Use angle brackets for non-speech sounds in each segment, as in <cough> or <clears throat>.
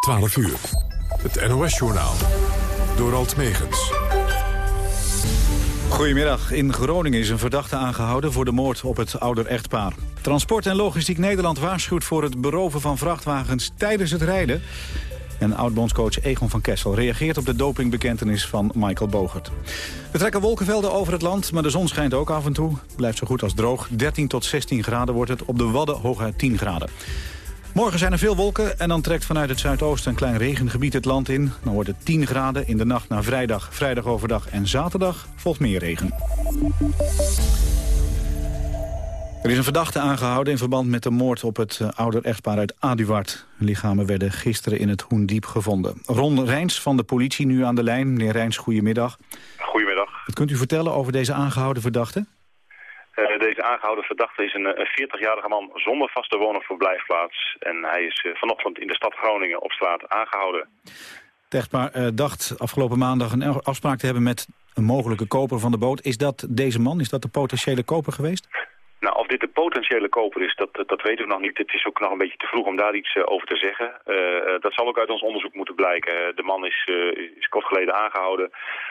12 uur. Het NOS-journaal. Door Alt Megens. Goedemiddag. In Groningen is een verdachte aangehouden voor de moord op het ouder echtpaar. Transport en Logistiek Nederland waarschuwt voor het beroven van vrachtwagens tijdens het rijden. En oud-bondscoach Egon van Kessel reageert op de dopingbekentenis van Michael Bogert. We trekken wolkenvelden over het land, maar de zon schijnt ook af en toe. Blijft zo goed als droog. 13 tot 16 graden wordt het. Op de Wadden hooguit 10 graden. Morgen zijn er veel wolken en dan trekt vanuit het zuidoosten een klein regengebied het land in. Dan wordt het 10 graden in de nacht naar vrijdag, vrijdag overdag en zaterdag volgt meer regen. Er is een verdachte aangehouden in verband met de moord op het uh, ouder echtpaar uit Aduard. lichamen werden gisteren in het Hoendiep gevonden. Ron Rijns van de politie nu aan de lijn. Meneer Rijns, goedemiddag. Goedemiddag. Wat kunt u vertellen over deze aangehouden verdachte? Uh, deze aangehouden verdachte is een, een 40-jarige man zonder vaste woon- of verblijfplaats. En hij is uh, vanochtend in de stad Groningen op straat aangehouden. Het echtpaar uh, dacht afgelopen maandag een afspraak te hebben met een mogelijke koper van de boot. Is dat deze man? Is dat de potentiële koper geweest? Nou, of dit de potentiële koper is, dat, dat weten we nog niet. Het is ook nog een beetje te vroeg om daar iets over te zeggen. Uh, dat zal ook uit ons onderzoek moeten blijken. De man is, uh, is kort geleden aangehouden.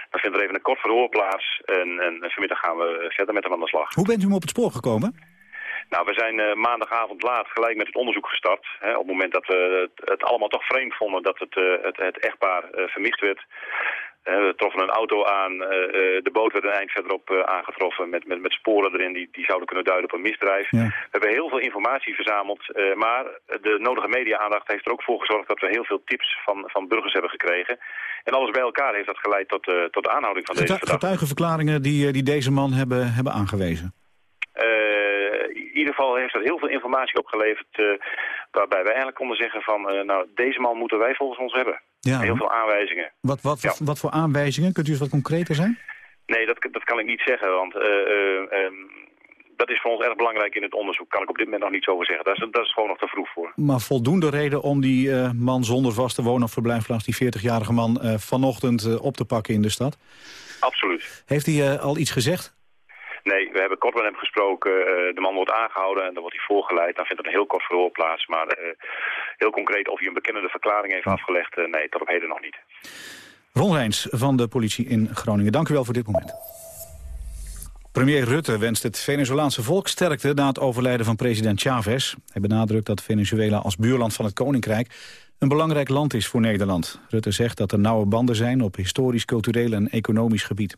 Dan vindt er even een kort verhoor plaats. En, en vanmiddag gaan we verder met hem aan de slag. Hoe bent u hem op het spoor gekomen? Nou, we zijn uh, maandagavond laat gelijk met het onderzoek gestart. Hè, op het moment dat we het, het, allemaal toch vreemd vonden dat het, uh, het, het echtpaar uh, vermist werd. We troffen een auto aan, de boot werd een eind verderop aangetroffen met, met, met sporen erin die, die zouden kunnen duiden op een misdrijf. Ja. We hebben heel veel informatie verzameld, maar de nodige media-aandacht heeft er ook voor gezorgd dat we heel veel tips van, van burgers hebben gekregen. En alles bij elkaar heeft dat geleid tot, tot de aanhouding van deze verdachte. Getuigenverklaringen die, die deze man hebben, hebben aangewezen? in ieder geval heeft dat heel veel informatie opgeleverd... Waarbij wij eigenlijk konden zeggen van... Nou, deze man moeten wij volgens ons hebben. Ja, heel veel aanwijzingen. Wat, wat, ja. wat voor aanwijzingen? Kunt u eens wat concreter zijn? Nee, dat, dat kan ik niet zeggen, want... Uh, dat is voor ons erg belangrijk in het onderzoek. Kan ik op dit moment nog niet zo over zeggen. Dat is, dat is gewoon nog te vroeg voor. Maar voldoende reden om die uh, man zonder vaste woon- of verblijfplaats... die 40-jarige man vanochtend op te pakken in de stad? Absoluut. Heeft hij al iets gezegd? Nee, we hebben kort met hem gesproken. Uh, de man wordt aangehouden en dan wordt hij voorgeleid. Dan vindt er een heel kort verhoor plaats. Maar uh, heel concreet of hij een bekennende verklaring heeft afgelegd... Uh, nee, tot op heden nog niet. Ron Rijns van de politie in Groningen. Dank u wel voor dit moment. Premier Rutte wenst het Venezolaanse volk sterkte na het overlijden van president Chavez. Hij benadrukt dat Venezuela als buurland van het Koninkrijk een belangrijk land is voor Nederland. Rutte zegt dat er nauwe banden zijn op historisch, cultureel en economisch gebied.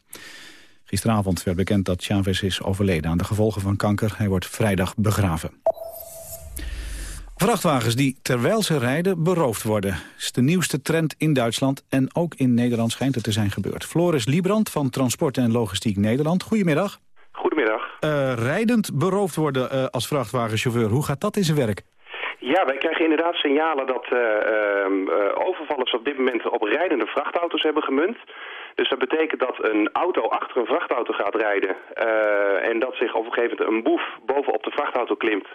Gisteravond werd bekend dat Chavez is overleden aan de gevolgen van kanker. Hij wordt vrijdag begraven. Vrachtwagens die terwijl ze rijden beroofd worden. Dat is de nieuwste trend in Duitsland en ook in Nederland schijnt het te zijn gebeurd. Floris Liebrand van Transport en Logistiek Nederland. Goedemiddag. Goedemiddag. Uh, rijdend beroofd worden uh, als vrachtwagenchauffeur. Hoe gaat dat in zijn werk? Ja, wij krijgen inderdaad signalen dat uh, overvallers op dit moment op rijdende vrachtauto's hebben gemunt. Dus dat betekent dat een auto achter een vrachtauto gaat rijden uh, en dat zich op een gegeven moment een boef bovenop de vrachtauto klimt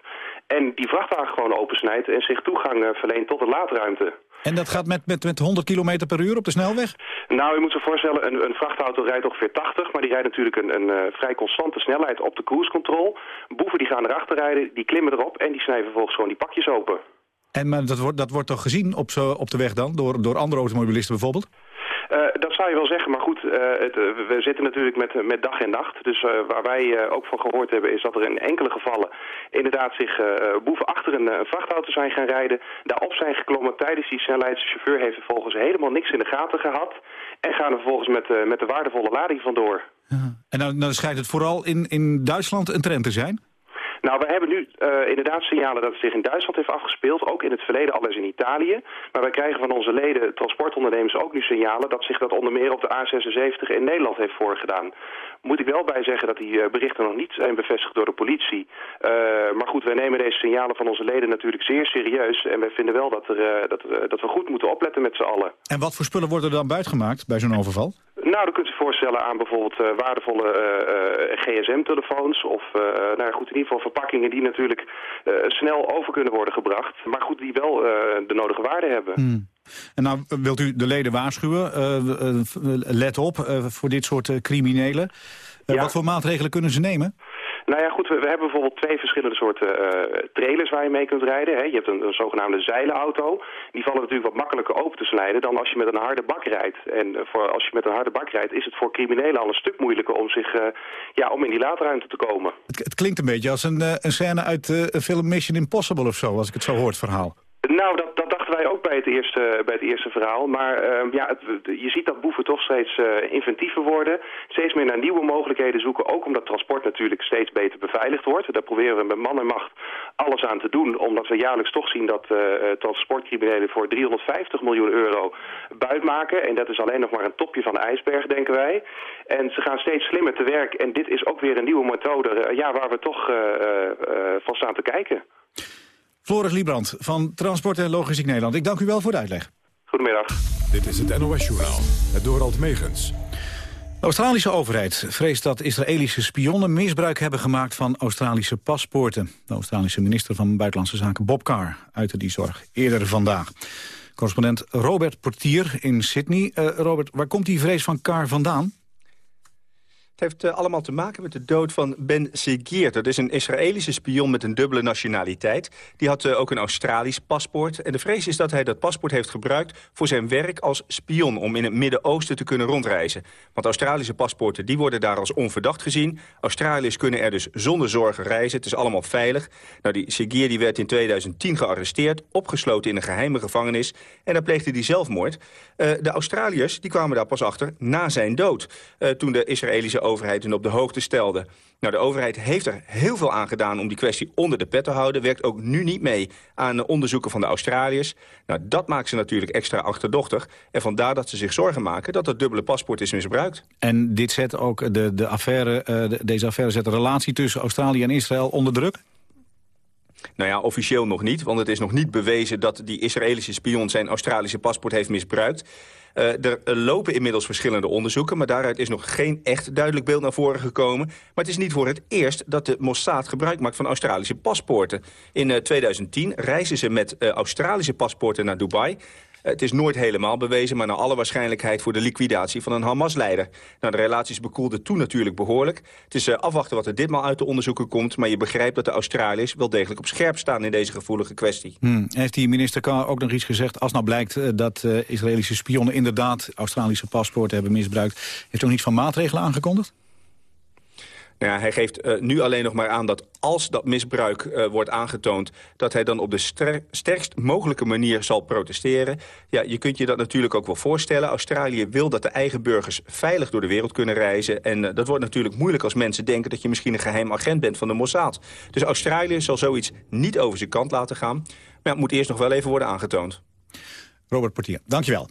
en die vrachtwagen gewoon opensnijdt en zich toegang uh, verleent tot de laadruimte. En dat gaat met, met, met 100 km per uur op de snelweg? Nou, u moet zich voorstellen, een, een vrachtauto rijdt ongeveer 80, maar die rijdt natuurlijk een, een uh, vrij constante snelheid op de cruise control. Boeven die gaan erachter rijden, die klimmen erop en die snijden vervolgens gewoon die pakjes open. En maar dat, wordt, dat wordt toch gezien op, zo, op de weg dan, door, door andere automobilisten bijvoorbeeld? Zou je wel zeggen, maar goed, uh, het, uh, we zitten natuurlijk met, met dag en nacht. Dus waar wij ook van gehoord hebben is dat er in enkele gevallen inderdaad zich boeven achter een, vrachtauto zijn gaan rijden. Daarop zijn geklommen tijdens die snelheid. De chauffeur heeft vervolgens helemaal niks in de gaten gehad. En gaan er vervolgens met, met de waardevolle lading vandoor. Ja. En dan schijnt het vooral in, in Duitsland een trend te zijn? Nou, we hebben nu uh, inderdaad signalen dat het zich in Duitsland heeft afgespeeld. Ook in het verleden al eens in Italië. Maar wij krijgen van onze leden, transportondernemers, ook nu signalen... dat zich dat onder meer op de A76 in Nederland heeft voorgedaan. Moet ik wel bij zeggen dat die uh, berichten nog niet zijn bevestigd door de politie. Uh, maar goed, wij nemen deze signalen van onze leden natuurlijk zeer serieus. En wij vinden wel dat, er, dat, dat we goed moeten opletten met z'n allen. En wat voor spullen worden er dan buitgemaakt bij zo'n overval? Nou, dat kunt u voorstellen aan bijvoorbeeld uh, waardevolle uh, gsm-telefoons... of, uh, nou goed, in ieder geval verpakkingen die natuurlijk snel over kunnen worden gebracht... maar goed, die wel de nodige waarde hebben. Hmm. En nou wilt u de leden waarschuwen, let op voor dit soort criminelen. Ja. Wat voor maatregelen kunnen ze nemen? Nou ja, goed, we, hebben bijvoorbeeld twee verschillende soorten uh, trailers waar je mee kunt rijden. Hè. Je hebt een, zogenaamde zeilenauto. Die vallen natuurlijk wat makkelijker open te snijden dan als je met een harde bak rijdt. En voor, als je met een harde bak rijdt is het voor criminelen al een stuk moeilijker om, zich, uh, ja, om in die laadruimte te komen. Het, het klinkt een beetje als een, een scène uit de film Mission Impossible of zo, als ik het zo hoor, het verhaal. Nou, dat, dat dachten wij ook bij het eerste, bij het eerste verhaal. Maar uh, ja, je ziet dat boeven toch steeds uh, inventiever worden. Steeds meer naar nieuwe mogelijkheden zoeken. Ook omdat transport natuurlijk steeds beter beveiligd wordt. Daar proberen we met man en macht alles aan te doen. Omdat we jaarlijks toch zien dat uh, transportcriminelen voor 350 miljoen euro buit maken. En dat is alleen nog maar een topje van de ijsberg, denken wij. En ze gaan steeds slimmer te werk. En dit is ook weer een nieuwe methode ja, waar we toch van staan te kijken. Floris Liebrand van Transport en Logistiek Nederland. Ik dank u wel voor de uitleg. Goedemiddag. Dit is het NOS-journaal, het Dorald Megens. De Australische overheid vreest dat Israëlische spionnen misbruik hebben gemaakt van Australische paspoorten. De Australische minister van Buitenlandse Zaken Bob Carr uitte die zorg eerder vandaag. Correspondent Robert Portier in Sydney. Uh, Robert, waar komt die vrees van Carr vandaan? Het heeft uh, allemaal te maken met de dood van Ben Segir. Dat is een Israëlische spion met een dubbele nationaliteit. Die had uh, ook een Australisch paspoort. En de vrees is dat hij dat paspoort heeft gebruikt voor zijn werk als spion... om in het Midden-Oosten te kunnen rondreizen. Want Australische paspoorten die worden daar als onverdacht gezien. Australiërs kunnen er dus zonder zorgen reizen. Het is allemaal veilig. Nou, die Segir die werd in 2010 gearresteerd, opgesloten in een geheime gevangenis. En daar pleegde hij zelfmoord. Uh, de Australiërs die kwamen daar pas achter na zijn dood. toen de Israëlische overheid hun op de hoogte stelde. Nou, de overheid heeft er heel veel aan gedaan om die kwestie onder de pet te houden. Werkt ook nu niet mee aan onderzoeken van de Australiërs. Nou, dat maakt ze natuurlijk extra achterdochtig. En vandaar dat ze zich zorgen maken dat het dubbele paspoort is misbruikt. En dit zet ook de, de affaire, uh, de, deze affaire zet de relatie tussen Australië en Israël onder druk? Nou ja, officieel nog niet, want het is nog niet bewezen dat die Israëlische spion zijn Australische paspoort heeft misbruikt. Uh, er lopen inmiddels verschillende onderzoeken... maar daaruit is nog geen echt duidelijk beeld naar voren gekomen. Maar het is niet voor het eerst dat de Mossad gebruik maakt van Australische paspoorten. In uh, 2010 reizen ze met uh, Australische paspoorten naar Dubai... Het is nooit helemaal bewezen, maar naar alle waarschijnlijkheid voor de liquidatie van een Hamas-leider. Nou, de relaties bekoelden toen natuurlijk behoorlijk. Het is uh, afwachten wat er ditmaal uit de onderzoeken komt, maar je begrijpt dat de Australiërs wel degelijk op scherp staan in deze gevoelige kwestie. Hmm. Heeft die minister Carr ook nog iets gezegd, als nou blijkt uh, dat uh, Israëlische spionnen inderdaad Australische paspoorten hebben misbruikt, heeft ook niets van maatregelen aangekondigd? Nou ja, hij geeft uh, nu alleen nog maar aan dat als dat misbruik uh, wordt aangetoond... dat hij dan op de ster sterkst mogelijke manier zal protesteren. Ja, je kunt je dat natuurlijk ook wel voorstellen. Australië wil dat de eigen burgers veilig door de wereld kunnen reizen. En uh, dat wordt natuurlijk moeilijk als mensen denken... dat je misschien een geheim agent bent van de Mossad. Dus Australië zal zoiets niet over zijn kant laten gaan. Maar het moet eerst nog wel even worden aangetoond. Robert Portier, dankjewel.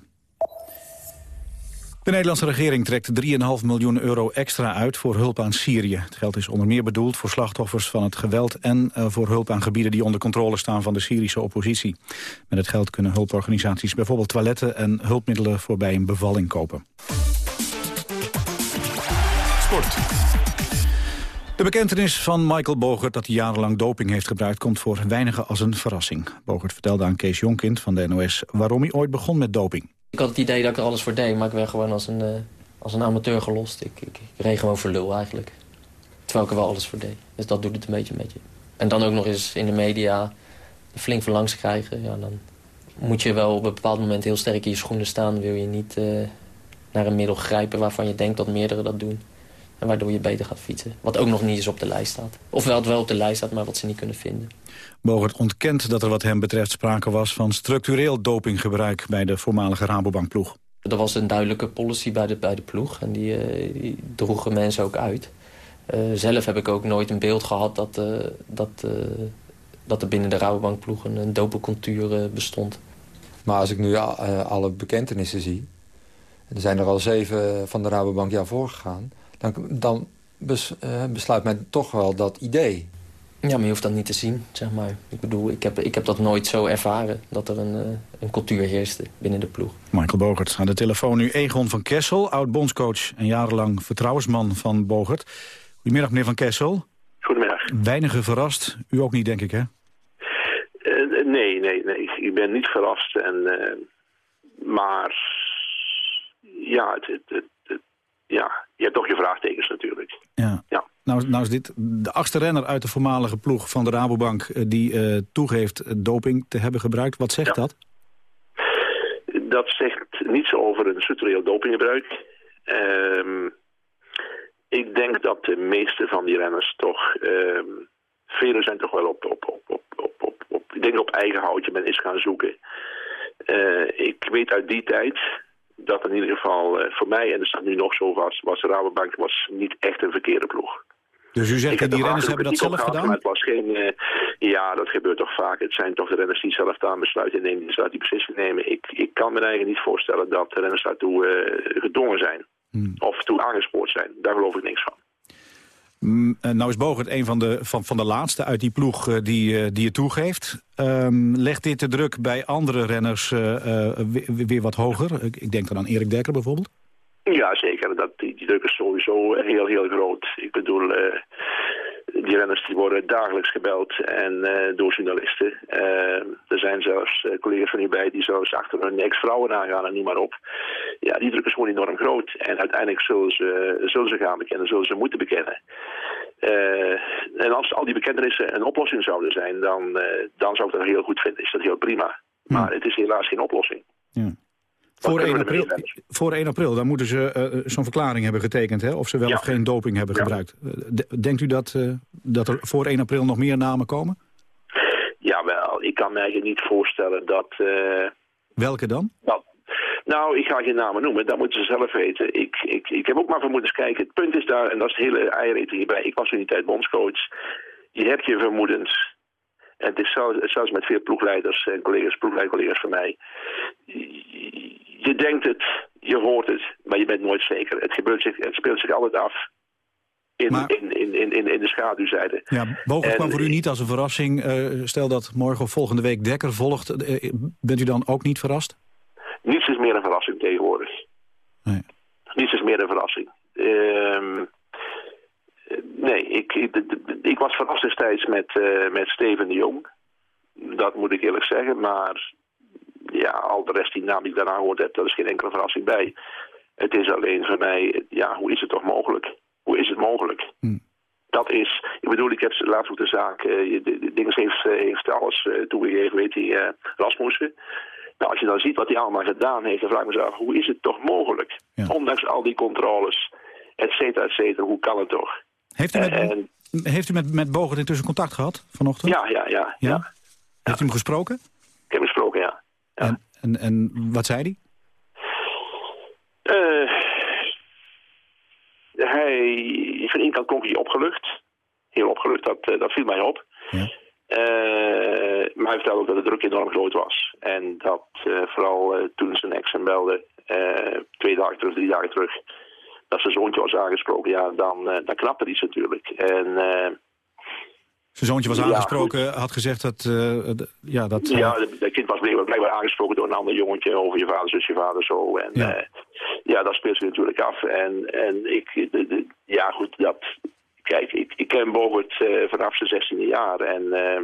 De Nederlandse regering trekt 3,5 miljoen euro extra uit voor hulp aan Syrië. Het geld is onder meer bedoeld voor slachtoffers van het geweld... en uh, voor hulp aan gebieden die onder controle staan van de Syrische oppositie. Met het geld kunnen hulporganisaties bijvoorbeeld toiletten... en hulpmiddelen voor bij een bevalling kopen. Sport. De bekentenis van Michael Bogert dat hij jarenlang doping heeft gebruikt... komt voor weinigen als een verrassing. Bogert vertelde aan Kees Jonkind van de NOS waarom hij ooit begon met doping. Ik had het idee dat ik er alles voor deed, maar ik werd gewoon als een, uh, als een amateur gelost. Ik, ik, ik reed gewoon voor lul eigenlijk. Terwijl ik er wel alles voor deed. Dus dat doet het een beetje met je. En dan ook nog eens in de media flink van langs krijgen. Ja, dan moet je wel op een bepaald moment heel sterk in je schoenen staan. Wil je niet uh, naar een middel grijpen waarvan je denkt dat meerdere dat doen. En waardoor je beter gaat fietsen. Wat ook nog niet eens op de lijst staat. Ofwel het wel op de lijst staat, maar wat ze niet kunnen vinden. Bogert ontkent dat er wat hem betreft sprake was van structureel dopinggebruik bij de voormalige Rabobankploeg. Er was een duidelijke policy bij de, bij de ploeg en die, uh, die droegen mensen ook uit. Uh, zelf heb ik ook nooit een beeld gehad dat, uh, dat, dat er binnen de Rabobankploeg een, een dopingcultuur bestond. Maar als ik nu alle bekentenissen zie, er zijn er al zeven van de Rabobank jaar voorgegaan, dan, dan bes, besluit men toch wel dat idee. Ja, maar je hoeft dat niet te zien, zeg maar. Ik bedoel, ik heb, ik heb dat nooit zo ervaren... dat er een, uh, een cultuur heerste binnen de ploeg. Michael Bogert. Aan de telefoon nu Egon van Kessel, oud-bondscoach... en jarenlang vertrouwensman van Bogert. Goedemiddag, meneer van Kessel. Goedemiddag. Weinigen verrast. U ook niet, denk ik, hè? Uh, nee, nee, nee. Ik ben niet verrast. En, uh, maar ja, het, het, het, ja, je hebt toch je vraagtekens natuurlijk. Ja. ja. Nou, nou is dit de achtste renner uit de voormalige ploeg van de Rabobank... eh, die eh, toegeeft eh, doping te hebben gebruikt. Wat zegt Ja. dat? Dat zegt niets over een structureel dopinggebruik. Ehm, ik denk dat de meeste van die renners toch... ehm velen zijn toch wel op, op, op, op, op, op, ik denk op eigen houtje men is gaan zoeken. Ik weet uit die tijd dat in ieder geval eh, voor mij, en dat staat nu nog zo vast, was de Rabobank was niet echt een verkeerde ploeg. Dus u zegt dat die er renners hebben dat zelf gedaan? Maar het was geen... eh, ja, dat gebeurt toch vaak. Het zijn toch de renners die zelf daar een besluit in nemen. Die zelf die beslissing nemen. Ik, ik kan me eigenlijk niet voorstellen dat de renners daartoe eh, gedwongen zijn. Hmm. Of toe aangespoord zijn. Daar geloof ik niks van. Mm, eh, nou is Bogert een van de, van, van de laatste uit die ploeg eh, die, eh, die het toegeeft. Ehm, legt dit de druk bij andere renners weer, weer wat hoger? Ik, denk dan aan Erik Dekker bijvoorbeeld. Ja, zeker. Dat, die, druk is sowieso heel, heel groot. Ik bedoel, die renners die worden dagelijks gebeld en eh, door journalisten. Eh, er zijn zelfs eh, collega's van hierbij die zelfs achter hun ex-vrouwen aangaan en noem maar op. Ja, die druk is gewoon enorm groot. En uiteindelijk zullen ze, zullen ze gaan bekennen, zullen ze moeten bekennen. En als al die bekentenissen een oplossing zouden zijn, dan, dan zou ik dat heel goed vinden. Is dat heel prima. Maar het is helaas geen oplossing. Ja. Voor kunnen 1, we april, voor 1 april, dan moeten ze eh, zo'n verklaring hebben getekend... Hè, of ze wel Ja. of geen doping hebben Ja. gebruikt. Eh, de- denkt u dat, eh, dat er voor 1 april nog meer namen komen? Jawel, ik kan me eigenlijk niet voorstellen dat... eh, Welke dan? Nou, nou, ik ga geen namen noemen, dat moeten ze zelf weten. Ik, ik, ik heb ook maar vermoedens kijken. Het punt is daar, en dat is het hele eiereten hierbij. Ik was in die tijd bondscoach. Je hebt je vermoedens. En het is zelfs, zelfs met veel ploegleiders en collega's, ploegleidcollega's van mij. Je denkt het, je hoort het, maar je bent nooit zeker. Het, gebeurt zich, het speelt zich altijd af in, Maar- in, in, in, in, de schaduwzijde. Ja, kwam voor u niet als een verrassing. Eh, stel dat morgen of volgende week Dekker volgt. eh, bent u dan ook niet verrast? Niets is meer een verrassing tegenwoordig. Nee. Niets is meer een verrassing. Ehm, eh, nee, ik, ik, ik was verrast destijds met, eh, met Steven de Jong. Dat moet ik eerlijk zeggen. Maar ja, al de rest die naam die ik daarna gehoord heb, daar is geen enkele verrassing bij. Het is alleen voor mij, ja, hoe is het toch mogelijk? Hoe is het mogelijk? Hm. Dat is, ik bedoel, ik heb laatst ook de zaak, eh, de, de, Dinges heeft, eh, heeft alles eh, toegegeven, weet hij, eh, Rasmussen. Nou, als je dan ziet wat hij allemaal gedaan heeft, dan vraag ik me zo af, hoe is het toch mogelijk? Ja. Ondanks al die controles, et cetera, et cetera, hoe kan het toch? Heeft u met, En, heeft u met, met Bogert intussen contact gehad vanochtend? ja, ja, ja, ja, Ja? Heeft u hem gesproken? Ik heb gesproken, ja. Ja. En, en, en wat zei hij? Eh, hij, van één kant klonk hij opgelucht. Heel opgelucht, dat, eh, dat viel mij op. Ja. Eh, maar hij vertelde ook dat de druk enorm groot was. En dat vooral toen zijn ex hem belde, twee dagen terug, drie dagen terug, dat zijn zoontje was aangesproken, ja, dan, dan knapte iets natuurlijk. En eh, Zijn zoontje was Ja, aangesproken, had gezegd dat... eh, d- ja, dat eh, Ja, dat kind was blijkbaar, aangesproken door een ander jongetje over je vader, zus, je vader, zo. En Ja. ja, ja dat speelt zich natuurlijk af. En, en ik, de, de- ja goed, dat, kijk, ik, ik ken Bogert eh, vanaf zijn 16e jaar. En eh,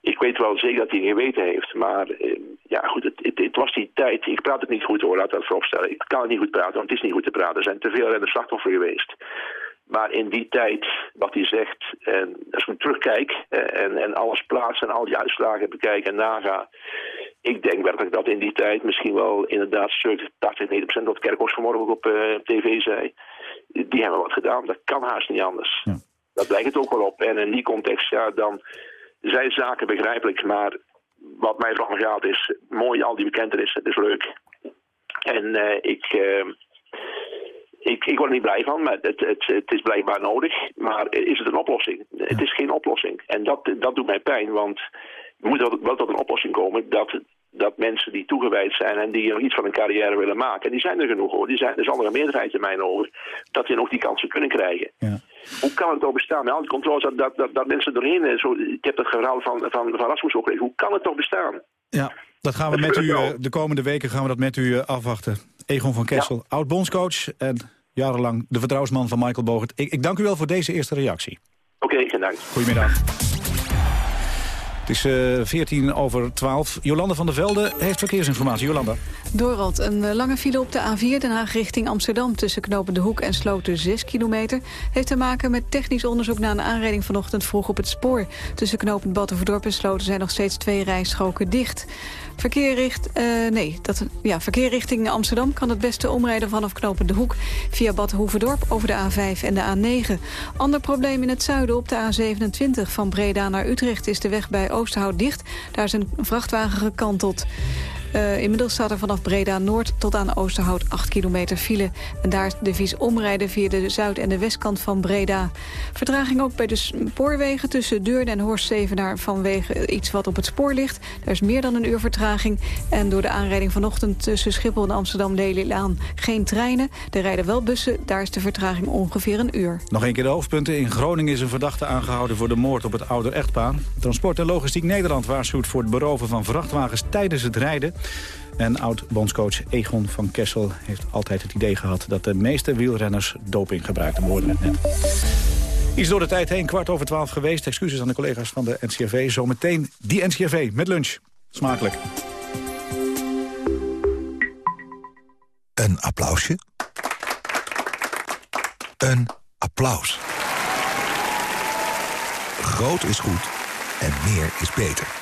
ik weet wel zeker dat hij geweten heeft. Maar eh, ja goed, het, het, het was die tijd, ik praat het niet goed hoor, laat dat vooropstellen. Ik kan het niet goed praten, want het is niet goed te praten. Er zijn te veel renners slachtoffer geweest. Maar in die tijd, wat hij zegt, en als ik terugkijk eh, en, en alles plaatsen en al die uitslagen bekijken en naga. Ik denk werkelijk dat in die tijd misschien wel inderdaad 70, 80, 90 procent, wat Kerkhoffs vanmorgen ook op eh, tv zei. Die hebben wat gedaan, dat kan haast niet anders. Ja. Dat lijkt het ook wel op. En in die context, ja, dan zijn zaken begrijpelijk. Maar wat mij vooral gaat is, mooi al die bekentenissen, het is leuk. En eh, ik... eh, ik, ik word er niet blij van, maar het, het, het is blijkbaar nodig. Maar is het een oplossing? Het is geen oplossing. En dat, dat doet mij pijn, want er moet wel- wel tot een oplossing komen dat, dat mensen die toegewijd zijn en die nog iets van een carrière willen maken, en die zijn er genoeg hoor, die zijn, er is andere meerderheid in mijn ogen, dat die nog die kansen kunnen krijgen. ja. Hoe kan het ook bestaan met al die controles dat, dat, dat, dat mensen doorheen, eh, zo, ik heb het verhaal van, van, van Rasmus ook gelezen, hoe kan het toch bestaan? Ja, dat gaan we met u, eh, de komende weken gaan we dat met u eh, afwachten. Egon van Kessel, oud-bondscoach en jarenlang de vertrouwensman van Michael Bogert. Ik, ik dank u wel voor deze eerste reactie. Oké, geen dank. Goedemiddag. Het is uh, eh, 14 over 12. Jolanda van der Velde heeft verkeersinformatie. Jolanda. Doorald, een eh, lange file op de A4 Den Haag richting Amsterdam... tussen Knopen de Hoek en Sloten 6 kilometer... heeft te maken met technisch onderzoek na een aanrijding vanochtend vroeg op het spoor. Tussen Knopen Battenverdorp en Sloten zijn nog steeds twee rijstroken dicht. Verkeer, uh, nee, dat, ja, verkeer richting Amsterdam kan het beste omrijden vanaf Knopen de Hoek... via Bad Hoeverdorp over de A5 en de A9. Ander probleem in het zuiden op de A27 van Breda naar Utrecht... is de weg bij Oosterhout dicht. Daar is een vrachtwagen gekanteld. Uh, inmiddels staat er vanaf Breda Noord tot aan Oosterhout 8 kilometer file. En daar is de vies omrijden via de zuid- en de westkant van Breda. Vertraging ook bij de spoorwegen tussen Deurne en Horst Zevenaar... vanwege iets wat op het spoor ligt. Er is meer dan een uur vertraging. En door de aanrijding vanochtend tussen Schiphol en Amsterdam-Lelylaan geen treinen. Er rijden wel bussen, daar is de vertraging ongeveer een uur. Nog een keer de hoofdpunten. In Groningen is een verdachte aangehouden voor de moord op het ouder echtpaar. Transport en Logistiek Nederland waarschuwt voor het beroven van vrachtwagens tijdens het rijden. En oud-bondscoach Egon van Kessel heeft altijd het idee gehad... dat de meeste wielrenners doping gebruikten. We het net. Iets door de tijd heen, kwart over twaalf geweest. Excuses aan de collega's van de NCRV. Zometeen die NCRV met lunch. Smakelijk. Een applausje. Een applaus. Groot is goed en meer is beter.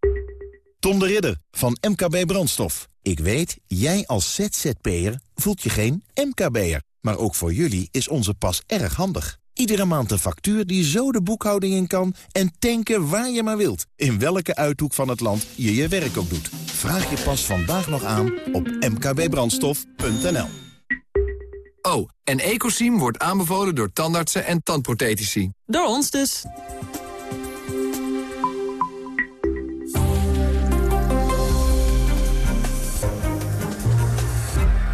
Tom de Ridder van MKB Brandstof. Ik weet, jij als ZZP'er voelt je geen MKB'er. Maar ook voor jullie is onze pas erg handig. Iedere maand een factuur die zo de boekhouding in kan... en tanken waar je maar wilt. In welke uithoek van het land je je werk ook doet. Vraag je pas vandaag nog aan op mkbbrandstof.nl. Oh, en Ecosim wordt aanbevolen door tandartsen en tandprothetici. Door ons dus.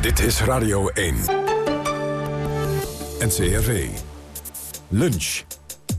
Dit is Radio 1. NCRV. Lunch.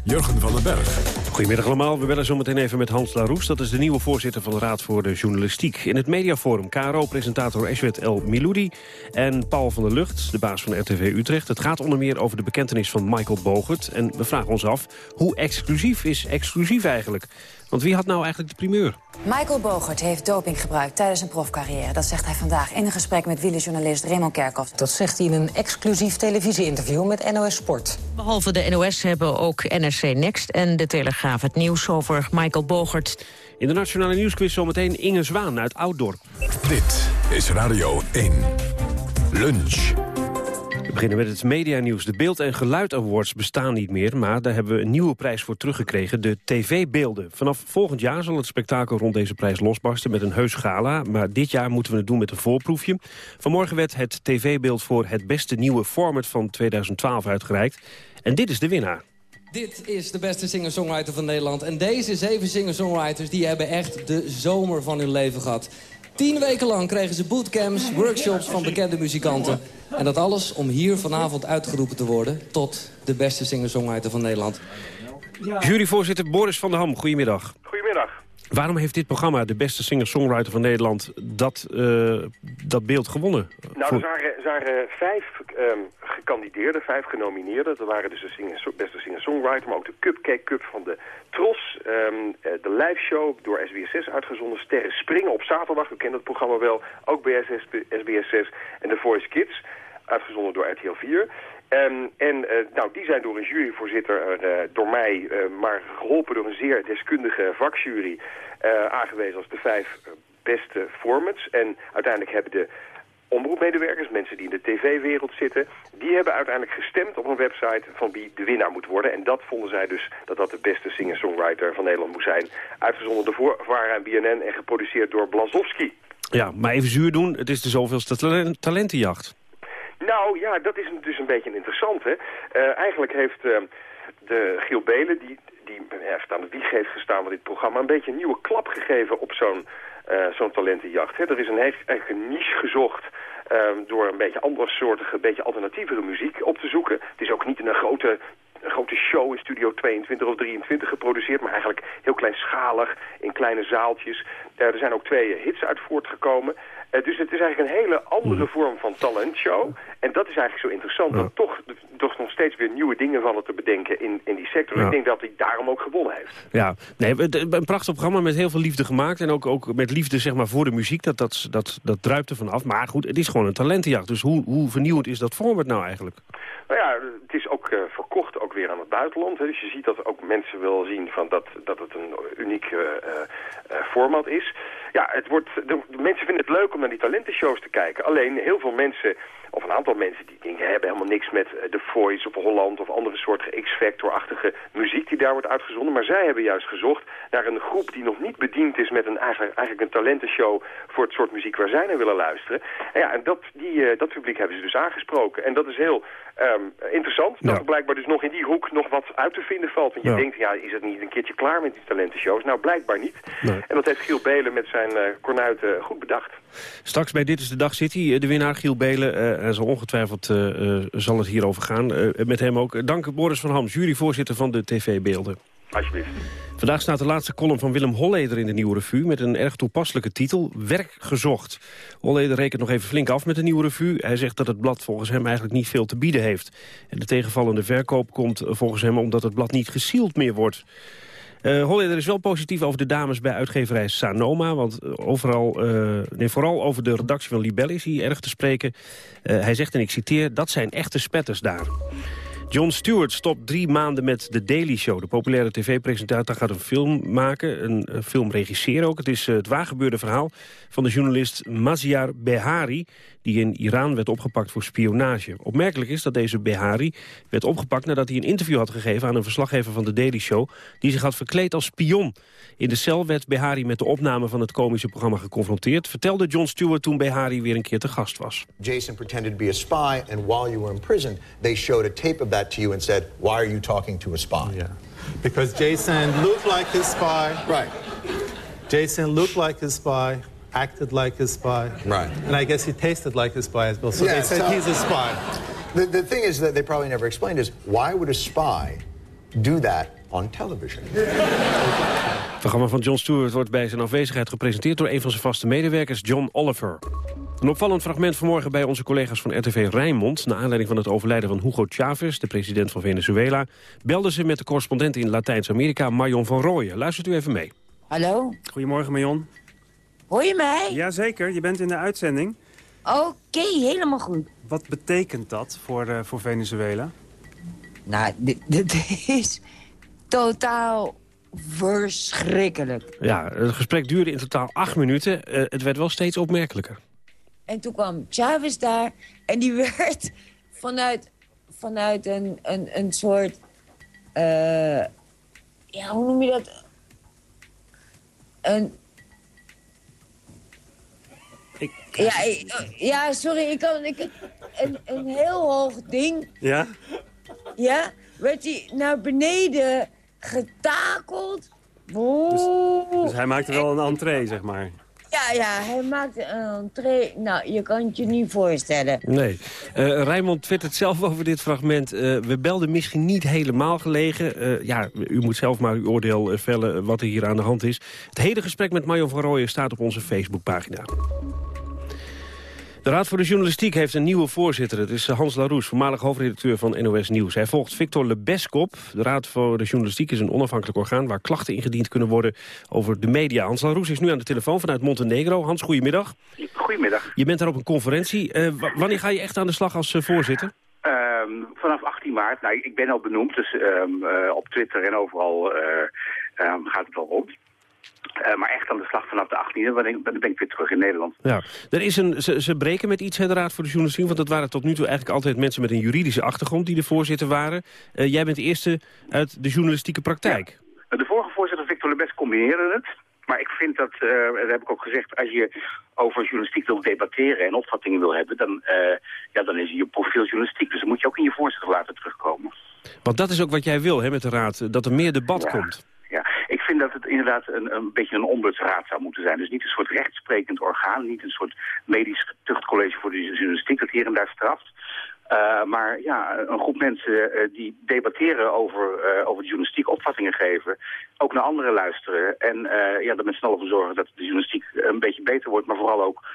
Jurgen van den Berg. Goedemiddag allemaal. We bellen zo meteen even met Hans Laroes. Dat is de nieuwe voorzitter van de Raad voor de Journalistiek. In het mediaforum KRO-presentator Eswet El Miloudi... en Paul van der Lucht, de baas van RTV Utrecht. Het gaat onder meer over de bekentenis van Michael Bogert. En we vragen ons af, hoe exclusief is exclusief eigenlijk? Want wie had nou eigenlijk de primeur? Michael Bogert heeft doping gebruikt tijdens zijn profcarrière. Dat zegt hij vandaag in een gesprek met wielerjournalist Raymond Kerkhoff. Dat zegt hij in een exclusief televisieinterview met NOS Sport. Behalve de NOS hebben ook NRC Next en De Telegraaf het nieuws over Michael Bogert. In de Nationale Nieuwsquiz zometeen Inge Zwaan uit Ouddorp. Dit is Radio 1. Lunch. Beginnen met het medianieuws. De Beeld- en Geluid Awards bestaan niet meer... maar daar hebben we een nieuwe prijs voor teruggekregen, de TV-beelden. Vanaf volgend jaar zal het spektakel rond deze prijs losbarsten... met een heus gala, maar dit jaar moeten we het doen met een voorproefje. Vanmorgen werd het TV-beeld voor het beste nieuwe format van 2012 uitgereikt. En dit is de winnaar. Dit is de beste singer-songwriter van Nederland. En deze zeven singer-songwriters die hebben echt de zomer van hun leven gehad. Tien weken lang kregen ze bootcamps, workshops van bekende muzikanten. En dat alles om hier vanavond uitgeroepen te worden... tot de beste singer-songwriter van Nederland. Juryvoorzitter Boris van der Ham, goedemiddag. Goedemiddag. Waarom heeft dit programma, de beste singer-songwriter van Nederland... dat, uh, dat beeld gewonnen? Nou, er waren, waren vijf um, gekandideerden, vijf genomineerden. Er waren dus de singer, beste singer-songwriter... maar ook de Cupcake Cup van de Tros. Um, de live show door SBS6 uitgezonden. Sterren springen op zaterdag, u kent het programma wel. Ook bij SBS6 en The Voice Kids, uitgezonden door RTL 4... Um, en uh, nou, die zijn door een juryvoorzitter, uh, door mij, maar geholpen door een zeer deskundige vakjury, aangewezen als de vijf beste formats. En uiteindelijk hebben de omroepmedewerkers, mensen die in de tv-wereld zitten, die hebben uiteindelijk gestemd op een website van wie de winnaar moet worden. En dat vonden zij dus dat dat de beste singer-songwriter van Nederland moest zijn. Uitgezonden door VARA en BNN en geproduceerd door Blazowski. Ja, maar even zuur doen, het is de zoveelste talen- talentenjacht. Nou ja, dat is dus een beetje interessant. Hè? Eh, eigenlijk heeft eh, de Giel Belen, die, die heeft aan de wieg heeft gestaan van dit programma... een beetje een nieuwe klap gegeven op zo'n zo'n talentenjacht. Er is een, eigenlijk een niche gezocht... eh, door een beetje andersoortige, een beetje alternatievere muziek op te zoeken. Het is ook niet een grote een grote show in Studio 22 of 23 geproduceerd, maar eigenlijk heel kleinschalig, in kleine zaaltjes. Eh, er zijn ook twee hits uit voortgekomen. Eh, dus het is eigenlijk een hele andere vorm van talentshow. En dat is eigenlijk zo interessant, dat toch, toch nog steeds weer nieuwe dingen vallen te bedenken in, in die sector. Ja. Ik denk dat hij daarom ook gewonnen heeft. Ja, nee, een prachtig programma met heel veel liefde gemaakt. En ook, ook met liefde zeg maar, voor de muziek, dat, dat, dat, dat druipt er vanaf. Maar goed, het is gewoon een talentenjacht. Dus hoe, hoe vernieuwend is dat format nou eigenlijk? Nou ja, het is ook eh, verkocht ook weer aan het buitenland. Hè. Dus je ziet dat ook mensen wel zien van dat, dat het een uniek eh, format is. Ja, het wordt, de, de mensen vinden het leuk om naar die talentenshows te kijken. Alleen heel veel mensen, of een aantal mensen, die denken, hebben helemaal niks met eh, The Voice of Holland of andere soorten X-Factor-achtige muziek die daar wordt uitgezonden. Maar zij hebben juist gezocht naar een groep die nog niet bediend is met een, eigenlijk, een talentenshow voor het soort muziek waar zij naar willen luisteren. En ja, en dat, die, eh, dat publiek hebben ze dus aangesproken. En dat is heel ehm, interessant, dat er blijkbaar dus nog in die hoek nog wat uit te vinden valt. Want je Ja. denkt, ja, is het niet een keertje klaar met die talentenshows? Nou, blijkbaar niet. En dat heeft Giel Belen met zijn eh kornuiten goed bedacht. Straks bij Dit is de Dag City, eh, de winnaar Giel Belen. eh, en ongetwijfeld eh, eh, zal het hierover gaan. Eh, met hem ook. Dank Boris van Ham, juryvoorzitter van de TV-beelden. Alsjeblieft. Vandaag staat de laatste column van Willem Holleder in de Nieuwe Revue... met een erg toepasselijke titel, Werk gezocht. Holleder rekent nog even flink af met de Nieuwe Revue. Hij zegt dat het blad volgens hem eigenlijk niet veel te bieden heeft. En de tegenvallende verkoop komt eh, volgens hem omdat het blad niet gesield meer wordt. Eh Holleder is wel positief over de dames bij uitgeverij Sanoma. Want eh, overal, eh, nee, vooral over de redactie van Libelle is hij erg te spreken. Hij zegt, en ik citeer, dat zijn echte spetters daar. Jon Stewart stopt drie maanden met The Daily Show. De populaire tv-presentator gaat een film maken, een, film regisseren ook. Het is het waargebeurde verhaal van de journalist Maziar Behari... die in Iran werd opgepakt voor spionage. Opmerkelijk is dat deze Behari werd opgepakt nadat hij een interview had gegeven... aan een verslaggever van The Daily Show, die zich had verkleed als spion. In de cel werd Behari met de opname van het komische programma geconfronteerd... vertelde Jon Stewart toen Behari weer een keer te gast was. Jason pretended to be a spy, and while you were in prison, they showed a tape of that to you and said, Why are you talking to a spy? Yeah. Because Jason looked like a spy. Right. Jason looked like a spy, acted like a spy. Right. And I guess he tasted like a spy as well. So they Yeah, said so- he's a spy. The, the thing is that they probably never explained is why would a spy do that on television? Het programma van Jon Stewart wordt bij zijn afwezigheid gepresenteerd... door een van zijn vaste medewerkers, John Oliver. Een opvallend fragment vanmorgen bij onze collega's van RTV Rijnmond... na aanleiding van het overlijden van Hugo Chavez, de president van Venezuela... belden ze met de correspondent in Latijns-Amerika, Marion van Rooyen. Luistert u even mee. Hallo? Goedemorgen, Marion. Hoor je mij? Jazeker, je bent in de uitzending. Oké, helemaal goed. Wat betekent dat voor, eh, voor Venezuela? Nou, dit, dit is totaal verschrikkelijk. Ja, het gesprek duurde in totaal acht minuten. Eh, het werd wel steeds opmerkelijker. En toen kwam Chavez daar en die <laughs> werd vanuit, vanuit een, een, een soort... eh, ja, hoe noem je dat? Een... Ja, ik- ja, sorry, ik kan... Ik, een, een heel hoog ding Ja? Ja, werd hij naar beneden getakeld. Oeh. Dus hij maakte wel een entree, zeg maar. Ja, ja, hij maakte een entree. Nou, je kan het je niet voorstellen. Nee. Eh Rijmond twittert zelf over dit fragment. Eh, we belden misschien niet helemaal gelegen. Eh, ja, u moet zelf maar uw oordeel vellen wat er hier aan de hand is. Het hele gesprek met Marion van Rooyen staat op onze Facebookpagina. De Raad voor de Journalistiek heeft een nieuwe voorzitter. Het is Hans Laroes, voormalig hoofdredacteur van NOS Nieuws. Hij volgt Victor Lebeskop. De Raad voor de Journalistiek is een onafhankelijk orgaan... waar klachten ingediend kunnen worden over de media. Hans Laroes is nu aan de telefoon vanuit Montenegro. Hans, goedemiddag. Goedemiddag. Je bent daar op een conferentie. Eh, wa- wanneer ga je echt aan de slag als eh, voorzitter? Ehm, vanaf 18 maart, nou, ik ben al benoemd, dus ehm, eh, op Twitter en overal eh, ehm, gaat het al rond. Eh, maar echt aan de slag vanaf de 18e, want ik- dan ben ik weer terug in Nederland. Ja, er is een, ze, ze breken met iets, hè, de Raad voor de Journalistiek. Want dat waren tot nu toe eigenlijk altijd mensen met een juridische achtergrond... die de voorzitter waren. Eh, jij bent de eerste uit de journalistieke praktijk. De vorige voorzitter, Victor Lebes, combineerde het. Maar ik vind dat, eh, dat heb ik ook gezegd, als je over journalistiek wil debatteren en opvattingen wil hebben, dan, ja, dan is je profiel journalistiek. Dus dan moet je ook in je voorzitter laten terugkomen. Want dat is ook wat jij wil hè, met de Raad, dat er meer debat Ja. komt. Ja, ik vind dat het inderdaad een, een beetje een ombudsraad zou moeten zijn. Dus niet een soort rechtsprekend orgaan, niet een soort medisch tuchtcollege voor de journalistiek dat hier en daar straft. Uh, maar ja, een groep mensen uh, die debatteren over, uh, over de journalistiek, opvattingen geven, ook naar anderen luisteren. En ja, er met z'n allen voor zorgen dat de journalistiek een beetje beter wordt, maar vooral ook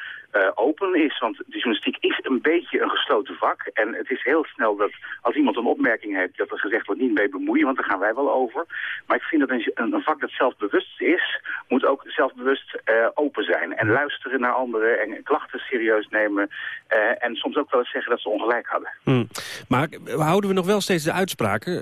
open is. Want de journalistiek is een beetje een gesloten vak. En het is heel snel dat als iemand een opmerking heeft, dat er gezegd wordt niet mee bemoeien, want daar gaan wij wel over. Maar ik vind dat een, een, vak dat zelfbewust is, moet ook zelfbewust open zijn. En luisteren naar anderen en klachten serieus nemen. en soms ook wel eens zeggen dat ze ongelijk hadden. Hmm. Maar houden we nog wel steeds de uitspraken?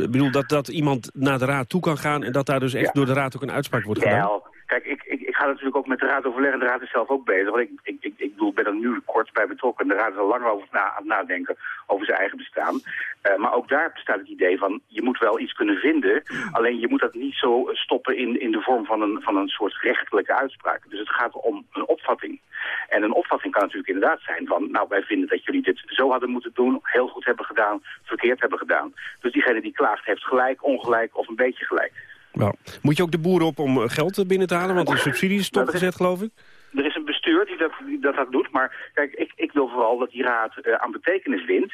Ik bedoel dat, dat iemand naar de raad toe kan gaan... en dat daar dus echt ja. door de raad ook een uitspraak wordt gedaan? Ja, kijk, ik ga natuurlijk ook met de raad overleggen. De raad is zelf ook bezig. Want ik, ik, ik, ik bedoel, ben er nu kort bij betrokken. En de raad is al lang over na, aan het nadenken over zijn eigen bestaan. Uh, maar ook daar bestaat het idee van... je moet wel iets kunnen vinden. Alleen je moet dat niet zo stoppen in, in de vorm van een, van een soort rechtelijke uitspraak. Dus het gaat om een opvatting. En een opvatting kan natuurlijk inderdaad zijn van... nou, wij vinden dat jullie dit zo hadden moeten doen, heel goed hebben gedaan, verkeerd hebben gedaan. Dus diegene die klaagt heeft gelijk, ongelijk of een beetje gelijk. Nou, moet je ook de boeren op om geld binnen te halen, want de subsidie is stopgezet, geloof ik? Er is een bestuur die dat, die dat, dat doet, maar kijk, ik, ik wil vooral dat die raad uh, aan betekenis wint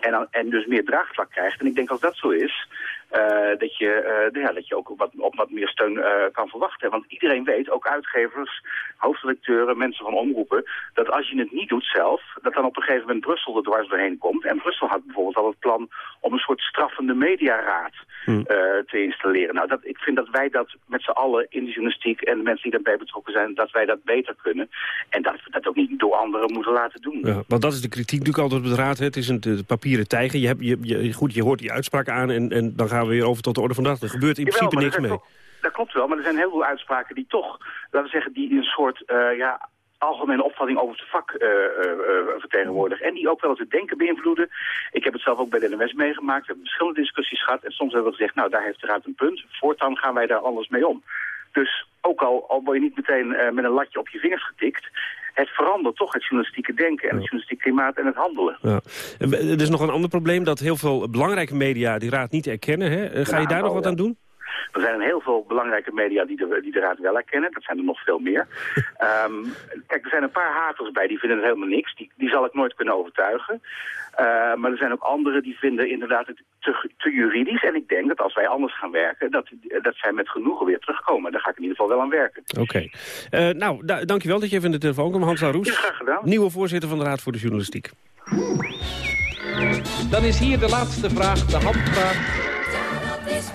en, en dus meer draagvlak krijgt. En ik denk als dat zo is, dat, je, uh, ja, dat je ook op wat, op wat meer steun uh, kan verwachten. Want iedereen weet, ook uitgevers, hoofdredacteuren, mensen van omroepen... dat als je het niet doet zelf, dat dan op een gegeven moment Brussel er dwars doorheen komt. En Brussel had bijvoorbeeld al het plan om een soort straffende mediaraad hmm. te installeren. Nou, dat, ik vind dat wij dat met z'n allen in de journalistiek... en de mensen die daarbij betrokken zijn, dat wij dat beter kunnen. En dat we dat ook niet door anderen moeten laten doen. Ja, want dat is de kritiek natuurlijk altijd op de raad. Hè? Het is een de papieren tijger. Je, hebt, je, je, goed, je hoort die uitspraak aan en, en dan gaan we weer over tot de orde van de dag. Er gebeurt in Jawel, principe niks mee. Dat klopt wel, maar er zijn heel veel uitspraken die toch, laten we zeggen, die een soort uh, ja, algemene opvatting over het vak uh, uh, vertegenwoordigen. En die ook wel eens het denken beïnvloeden. Ik heb het zelf ook bij de NMS meegemaakt. We hebben verschillende discussies gehad. En soms hebben we gezegd, nou daar heeft de raad een punt. Voortaan gaan wij daar anders mee om. Dus ook al, al word je niet meteen met een latje op je vingers getikt het verandert toch het journalistieke denken en het journalistiek klimaat en het handelen. Ja. Er is nog een ander probleem dat heel veel belangrijke media die raad niet erkennen. Hè? Ga je daar nog wat aan doen? Er zijn heel veel belangrijke media die de, die de raad wel herkennen. Dat zijn er nog veel meer. um, <laughs> kijk, er zijn een paar haters bij, die vinden het helemaal niks. Die, die zal ik nooit kunnen overtuigen. Uh, maar er zijn ook anderen die vinden inderdaad het te, te, juridisch. En ik denk dat als wij anders gaan werken, dat, dat zij met genoegen weer terugkomen. Daar ga ik in ieder geval wel aan werken. Oké. Okay. Uh, nou, da dankjewel dat je even in de telefoon kwam. Hans Roes, ja, graag gedaan. nieuwe voorzitter van de Raad voor de Journalistiek. Dan is hier de laatste vraag, de handvraag.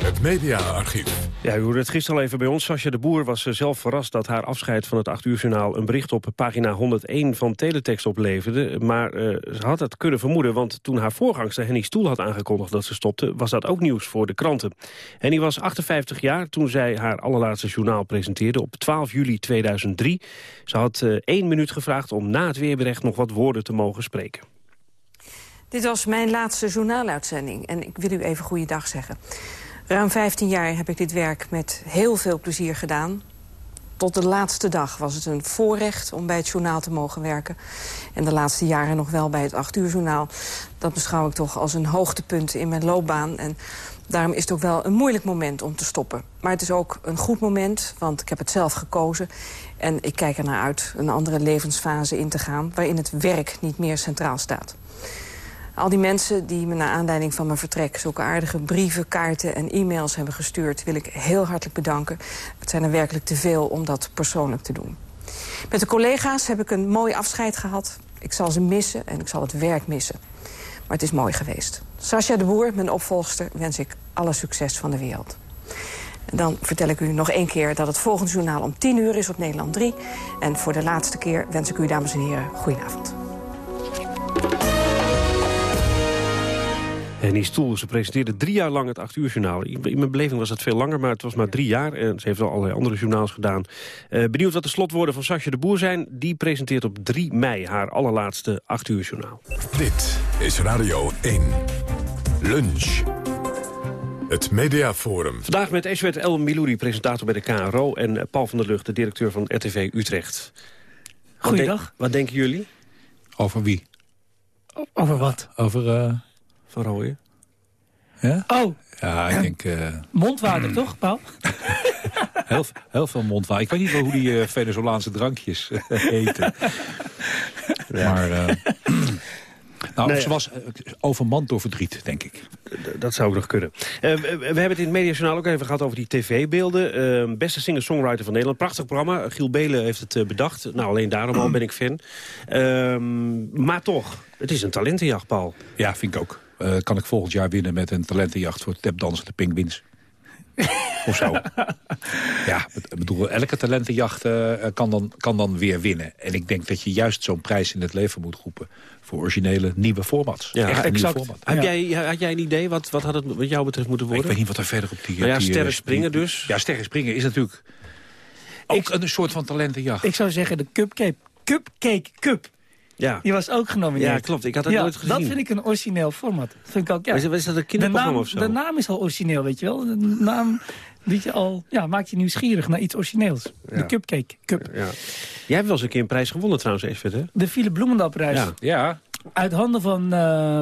Het mediaarchief. Ja, u hoorde het gisteren al even bij ons. Sascha de Boer was zelf verrast dat haar afscheid van het 8 uur journaal... een bericht op pagina 101 van Teletext opleverde. Maar uh, ze had het kunnen vermoeden, want toen haar voorgangster Henny Stoel had aangekondigd dat ze stopte... was dat ook nieuws voor de kranten. Henny was 58 jaar toen zij haar allerlaatste journaal presenteerde op 12 juli 2003. Ze had uh, één minuut gevraagd om na het weerbericht nog wat woorden te mogen spreken. Dit was mijn laatste journaaluitzending en ik wil u even goeiedag zeggen. Ruim 15 jaar heb ik dit werk met heel veel plezier gedaan. Tot de laatste dag was het een voorrecht om bij het journaal te mogen werken. En de laatste jaren nog wel bij het 8 uur journaal. Dat beschouw ik toch als een hoogtepunt in mijn loopbaan. En daarom is het ook wel een moeilijk moment om te stoppen. Maar het is ook een goed moment, want ik heb het zelf gekozen. En ik kijk er naar uit een andere levensfase in te gaan... waarin het werk niet meer centraal staat. Al die mensen die me naar aanleiding van mijn vertrek... zulke aardige brieven, kaarten en e-mails hebben gestuurd... wil ik heel hartelijk bedanken. Het zijn er werkelijk te veel om dat persoonlijk te doen. Met de collega's heb ik een mooi afscheid gehad. Ik zal ze missen en ik zal het werk missen. Maar het is mooi geweest. Sascha de Boer, mijn opvolgster, wens ik alle succes van de wereld. Dan vertel ik u nog één keer dat het volgende journaal om 10 uur is op Nederland 3. En voor de laatste keer wens ik u, dames en heren, goedenavond. Henny Stoel, ze presenteerde drie jaar lang het 8 uur journaal. In mijn beleving was het veel langer, maar het was maar drie jaar. En ze heeft al allerlei andere journaals gedaan. Uh, benieuwd wat de slotwoorden van Sascha de Boer zijn. Die presenteert op 3 mei haar allerlaatste 8 uur journaal. Dit is Radio 1. Lunch. Het Mediaforum. Vandaag met Eswet El Milouri, presentator bij de KRO... en eh, Paul van der Lucht, de directeur van RTV Utrecht. Wat denk- Wat denken jullie? Over wie? Over wat? Over... eh, Van Rooyen. Ja? Oh, Ja, ik denk... eh, mondwater toch, Paul? <laughs> heel, heel veel mondwater. Ik weet niet wel hoe die eh, Venezolaanse drankjes <laughs> heten. Maar... eh, <clears throat> nou, Nee. ze was overmand door verdriet, denk ik. Dat zou ook nog kunnen. Eh, we, hebben het in het Mediajournaal ook even gehad over die tv-beelden. Eh, beste singer-songwriter van Nederland. Prachtig programma. Giel Belen heeft het bedacht. Nou, alleen daarom al <clears throat> ben ik fan. Ehm, maar toch, het is een talentenjacht, Paul. Ja, vind ik ook. Eh, kan ik volgend jaar winnen met een talentenjacht voor tapdansen de Penguins. of zo. <laughs> Ja, ik bedoel, elke talentenjacht eh, kan, dan, kan dan weer winnen. En ik denk dat je juist zo'n prijs in het leven moet roepen... voor originele nieuwe formats. Ja, Echt exact. format. Heb jij, had jij een idee? Wat, wat had het wat jou betreft moeten worden? Ik weet niet wat er verder op die... Nou ja, die, sterren eh, springen die- dus. Ja, sterren springen is natuurlijk ook een soort van talentenjacht. Ik zou zeggen de Cupcake, Cupcake Cup. Ja. Die was ook genomineerd. Ja, klopt. Ik had het Ja, nooit gezien. Dat vind ik een origineel format. Dat vind ik ook, ja. Is, dat- is dat een de, kinderprogramma naam, of zo? de naam is al origineel, weet je wel. De naam weet je al, ja, maakt je nieuwsgierig naar iets origineels. Ja. De Cupcake Cup. Ja. Jij hebt wel eens een keer een prijs gewonnen trouwens, Esvet, hè? De Philip Bloemendaalprijs. Ja. Ja. Uit handen van uh,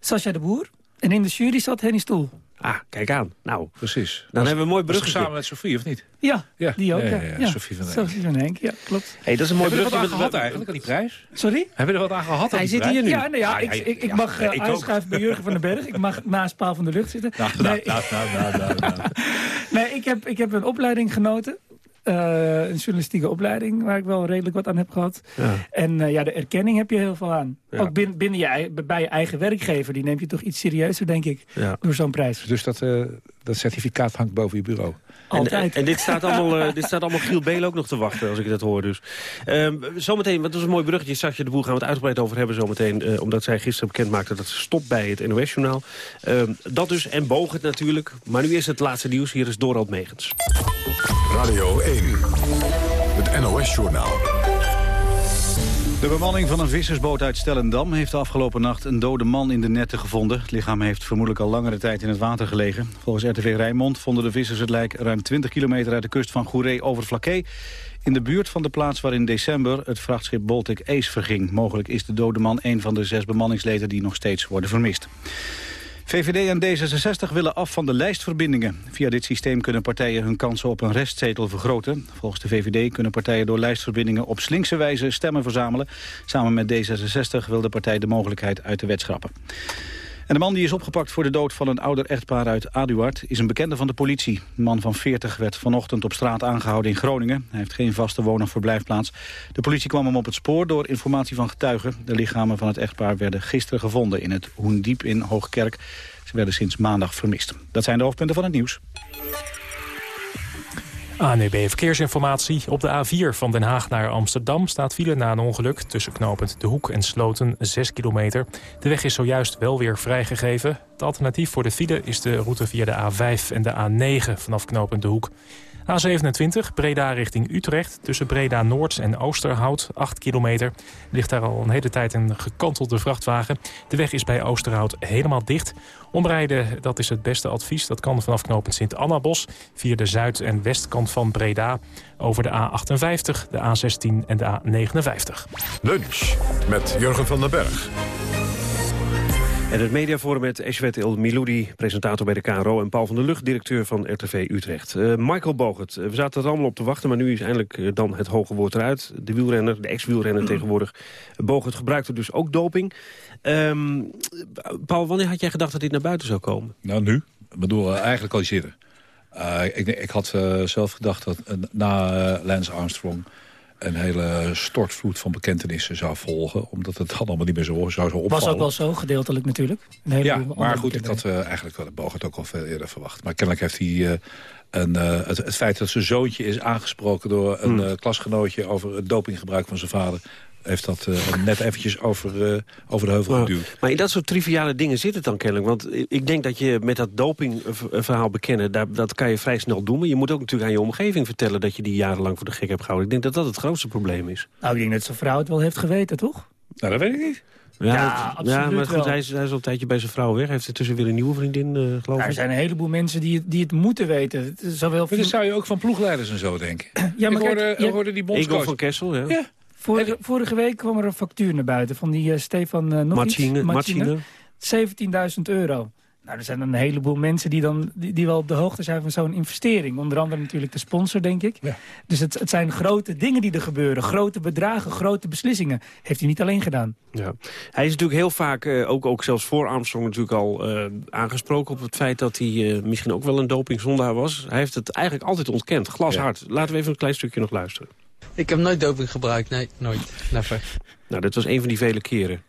Sascha de Boer. En in de jury zat Henny Stoel. Ah, kijk aan. Nou, precies. Dan hebben we een mooi bruggetje. samen met Sofie, of niet? Ja, Ja. die ook. Ja, Ja, ja, ja, Sophie van Henk. Sophie van Henk, ja, klopt. Hey, dat is een mooi Hebben we er wat aan gehad eigenlijk, aan die prijs? Sorry? Hebben we er wat aan gehad Hij zit prijs? hier nu. Ja, nou ja, ik, ik, ik ja, mag ja, eh, aanschuiven bij Jurgen van den Berg. Ik mag naast Paal van de Lucht zitten. <laughs> Nou, nou, nee, nou, nou, nou, nou, nou. <laughs> nee ik, heb, ik heb een opleiding genoten. Eh, een journalistieke opleiding waar ik wel redelijk wat aan heb gehad. Ja. En eh, ja, de erkenning heb je heel veel aan. Ja. Ook binnen, binnen je, bij je eigen werkgever. Die neemt je toch iets serieuzer, denk ik. Ja. Door zo'n prijs. Dus dat, eh, dat certificaat hangt boven je bureau. En, Altijd. en, en dit, staat allemaal, eh, dit staat allemaal Giel Belen ook nog te wachten, als ik dat hoor. Dus. Ehm, zometeen, want dat is een mooi bruggetje. Sascha de Boer gaan we het uitgebreid over hebben zometeen. eh, omdat zij gisteren bekend maakte dat ze stopt bij het NOS-journaal. Ehm, dat dus, en boog het natuurlijk. Maar nu is het laatste nieuws. Hier is Dorald Megens. Radio 1. Het NOS-journaal. De bemanning van een vissersboot uit Stellendam heeft de afgelopen nacht een dode man in de netten gevonden. Het lichaam heeft vermoedelijk al langere tijd in het water gelegen. Volgens RTV Rijnmond vonden de vissers het lijk ruim 20 kilometer uit de kust van Goeree over Flaké. In de buurt van de plaats waar in december het vrachtschip Baltic Ace verging. Mogelijk is de dode man een van de zes bemanningsleden die nog steeds worden vermist. VVD en D66 willen af van de lijstverbindingen. Via dit systeem kunnen partijen hun kansen op een restzetel vergroten. Volgens de VVD kunnen partijen door lijstverbindingen op slinkse wijze stemmen verzamelen. Samen met D66 wil de partij de mogelijkheid uit de wet schrappen. De man die is opgepakt voor de dood van een ouder echtpaar uit Aduard is een bekende van de politie. De man van 40 werd vanochtend op straat aangehouden in Groningen. Hij heeft geen vaste woon- of verblijfplaats. De politie kwam hem op het spoor door informatie van getuigen. De lichamen van het echtpaar werden gisteren gevonden in het Hoendiep in Hoogkerk. Ze werden sinds maandag vermist. Dat zijn de hoofdpunten van het nieuws. ANUB Verkeersinformatie. Op de A4 van Den Haag naar Amsterdam staat file na een ongeluk... tussen knopend De Hoek en Sloten, 6 kilometer. De weg is zojuist wel weer vrijgegeven. Het alternatief voor de file is de route via de A5 en de A9 vanaf knopend De Hoek. A27, Breda richting Utrecht. Tussen Breda Noord en Oosterhout, 8 kilometer. Ligt daar al een hele tijd een gekantelde vrachtwagen. De weg is bij Oosterhout helemaal dicht. Omrijden, dat is het beste advies. Dat kan vanaf knooppunt Sint-Annabos via de zuid- en westkant van Breda... over de A58, de A16 en de A59. Lunch met Jurgen van den Berg. En het mediaforum met Eswet El Miloudi, presentator bij de KRO... en Paul van der Lucht, directeur van RTV Utrecht. Eh, Michael Bogert, eh, we zaten er allemaal op te wachten... maar nu is eindelijk eh, dan het hoge woord eruit. De wielrenner, de ex-wielrenner <clears throat> tegenwoordig. Bogert gebruikte dus ook doping. Ehm, Paul, wanneer had jij gedacht dat dit naar buiten zou komen? Nou, nu. Ik bedoel, eigenlijk al zitten. Uh, ik, ik had uh, zelf gedacht dat na Lance Armstrong een hele stortvloed van bekentenissen zou volgen. Omdat het dan allemaal niet meer zo zou zo opvallen. Was ook wel zo, gedeeltelijk natuurlijk. Ja, maar goed, ik had eigenlijk wel de Bogert ook al veel eerder verwacht. Maar kennelijk heeft hij... Een, het, het, feit dat zijn zoontje is aangesproken door een Hmm. klasgenootje... over het dopinggebruik van zijn vader heeft dat uh, net eventjes over, uh, over de heuvel maar, geduwd. Maar in dat soort triviale dingen zit het dan kennelijk. Want ik denk dat je met dat dopingverhaal bekennen... Daar, dat kan je vrij snel doen. Maar je moet ook natuurlijk aan je omgeving vertellen... dat je die jarenlang voor de gek hebt gehouden. Ik denk dat dat het grootste probleem is. Nou, ik denk dat zijn vrouw het wel heeft geweten, toch? Nou, dat weet ik niet. Ja, Ja, absoluut ja maar goed, wel. hij is, hij is al een tijdje bij zijn vrouw weg. Hij heeft intussen weer een nieuwe vriendin, eh, geloof ik. er zijn een heleboel mensen die, het- die het moeten weten. Zowel dat zou je ook van ploegleiders en zo denken. Ja, maar ik kijk, hoorde, je- ik hoorde die bondscoach. van Kessel, ja. Ja. Vorige, vorige week kwam er een factuur naar buiten van die eh, Stefan uh, nog Machine, iets. Machine. 17.000 euro. Nou, er zijn dan een heleboel mensen die, dan, die, die wel op de hoogte zijn van zo'n investering. Onder andere natuurlijk de sponsor, denk ik. Dus het, het zijn grote dingen die er gebeuren. Grote bedragen, grote beslissingen. Heeft hij niet alleen gedaan. Ja. Hij is natuurlijk heel vaak, eh, ook, ook zelfs voor Armstrong natuurlijk al eh, aangesproken... op het feit dat hij eh, misschien ook wel een dopingzondaar was. Hij heeft het eigenlijk altijd ontkend, glashard. Laten we even een klein stukje nog luisteren. Ik heb nooit doping gebruikt, nee, nooit. Never. Nou, dit was een van die vele keren.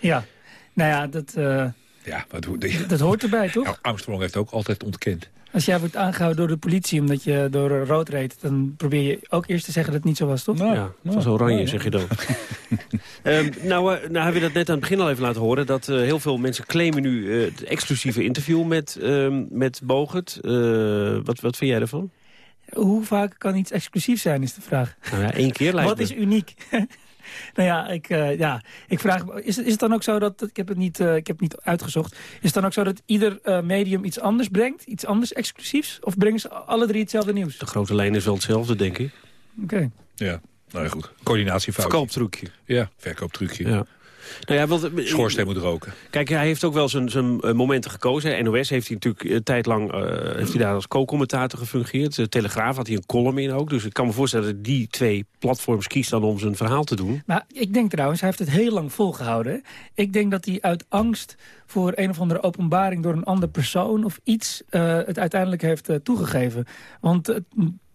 Ja, nou ja, dat, eh, Ja, wat dat hoort erbij, toch? Nou, Armstrong heeft ook altijd ontkend. Als jij wordt aangehouden door de politie omdat je door rood reed... dan probeer je ook eerst te zeggen dat het niet zo was, toch? ja, het was oranje, zeg je dan. <laughs> Ehm, nou, eh, nou hebben we dat net aan het begin al even laten horen... dat eh, heel veel mensen claimen nu eh, het exclusieve interview met, ehm met Bogert. Eh, wat, wat vind jij ervan? Hoe vaak kan iets exclusief zijn, is de vraag. Nou ja, één keer lijkt Wat me. is uniek? <laughs> nou ja, ik, eh, ja, ik vraag me, is, het- is het dan ook zo dat, ik heb het niet, eh, ik heb het niet uitgezocht, is het dan ook zo dat ieder eh, medium iets anders brengt? Iets anders exclusiefs? Of brengen ze alle drie hetzelfde nieuws? De grote lijn is wel hetzelfde, denk ik. Oké. Ja, nou ja, goed. Coördinatiefout. Verkooptrucje. Ja, verkooptrucje. Ja. Nou ja, want, Schoorsteen moet roken. Kijk, hij heeft ook wel zijn, zijn eh, momenten gekozen. NOS heeft hij natuurlijk een tijd lang eh, heeft hij daar als co-commentator gefungeerd. De Telegraaf had hij een column in ook. Dus ik kan me voorstellen dat die twee platforms kiest dan om zijn verhaal te doen. Maar ik denk trouwens, hij heeft het heel lang volgehouden. Ik denk dat hij uit angst voor een of andere openbaring door een andere persoon of iets eh, het uiteindelijk heeft eh, toegegeven. Want eh,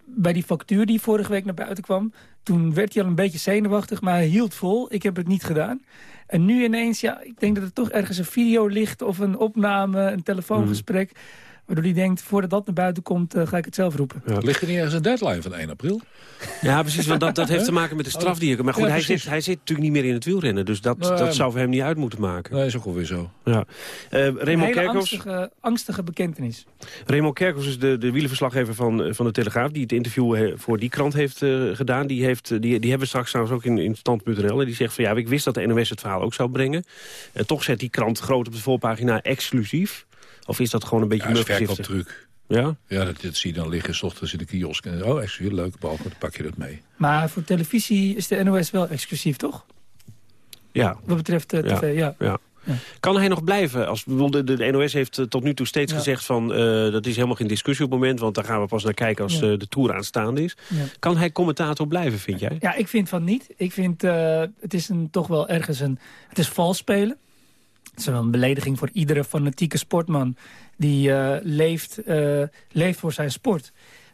bij die factuur die vorige week naar buiten kwam, toen werd hij al een beetje zenuwachtig, maar hij hield vol. Ik heb het niet gedaan. En nu ineens, ja, ik denk dat er toch ergens een video ligt of een opname, een telefoongesprek. Waardoor hij denkt, voordat dat naar buiten komt, eh, ga ik het zelf roepen. Ligt er niet ergens een deadline van 1 april? Ja, precies, want dat, dat heeft te maken met de straf die je... Maar goed, Ja, hij, zit, hij zit natuurlijk niet meer in het wielrennen. Dus dat, Nee, dat zou voor hem niet uit moeten maken. Nee, is ook alweer zo. Ja. Eh Een Raymond hele Kerkhoffs, angstige, angstige bekentenis. Raymond Kerkhoffs is de, de wielerverslaggever van, eh, van de Telegraaf... die het interview eh, voor die krant heeft eh, gedaan. Die, heeft, eh, die, die hebben we straks trouwens ook in, in stand.nl. En die zegt van ja, ik wist dat de NOS het verhaal ook zou brengen. Eh, toch zet die krant groot op de voorpagina exclusief. Of is dat gewoon een beetje Ja, verkooptruc. Ja? Ja, dat, dat zie je dan liggen, s ochtends in de kiosk. En, oh, exclusief, leuk, behalve, dan pak je dat mee. Maar voor televisie is de NOS wel exclusief, toch? Ja. Wat betreft eh, tv, ja. ja. Kan hij nog blijven? Als, de, de NOS heeft eh, tot nu toe steeds Ja. gezegd van... eh, dat is helemaal geen discussie op het moment... want daar gaan we pas naar kijken als Ja. de Tour aanstaande is. Ja. Kan hij commentator blijven, vind jij? Ja, ik vind van niet. Ik vind eh, het is een, toch wel ergens een... Het is vals spelen. Het is wel een belediging voor iedere fanatieke sportman... die eh, leeft, eh, leeft voor zijn sport.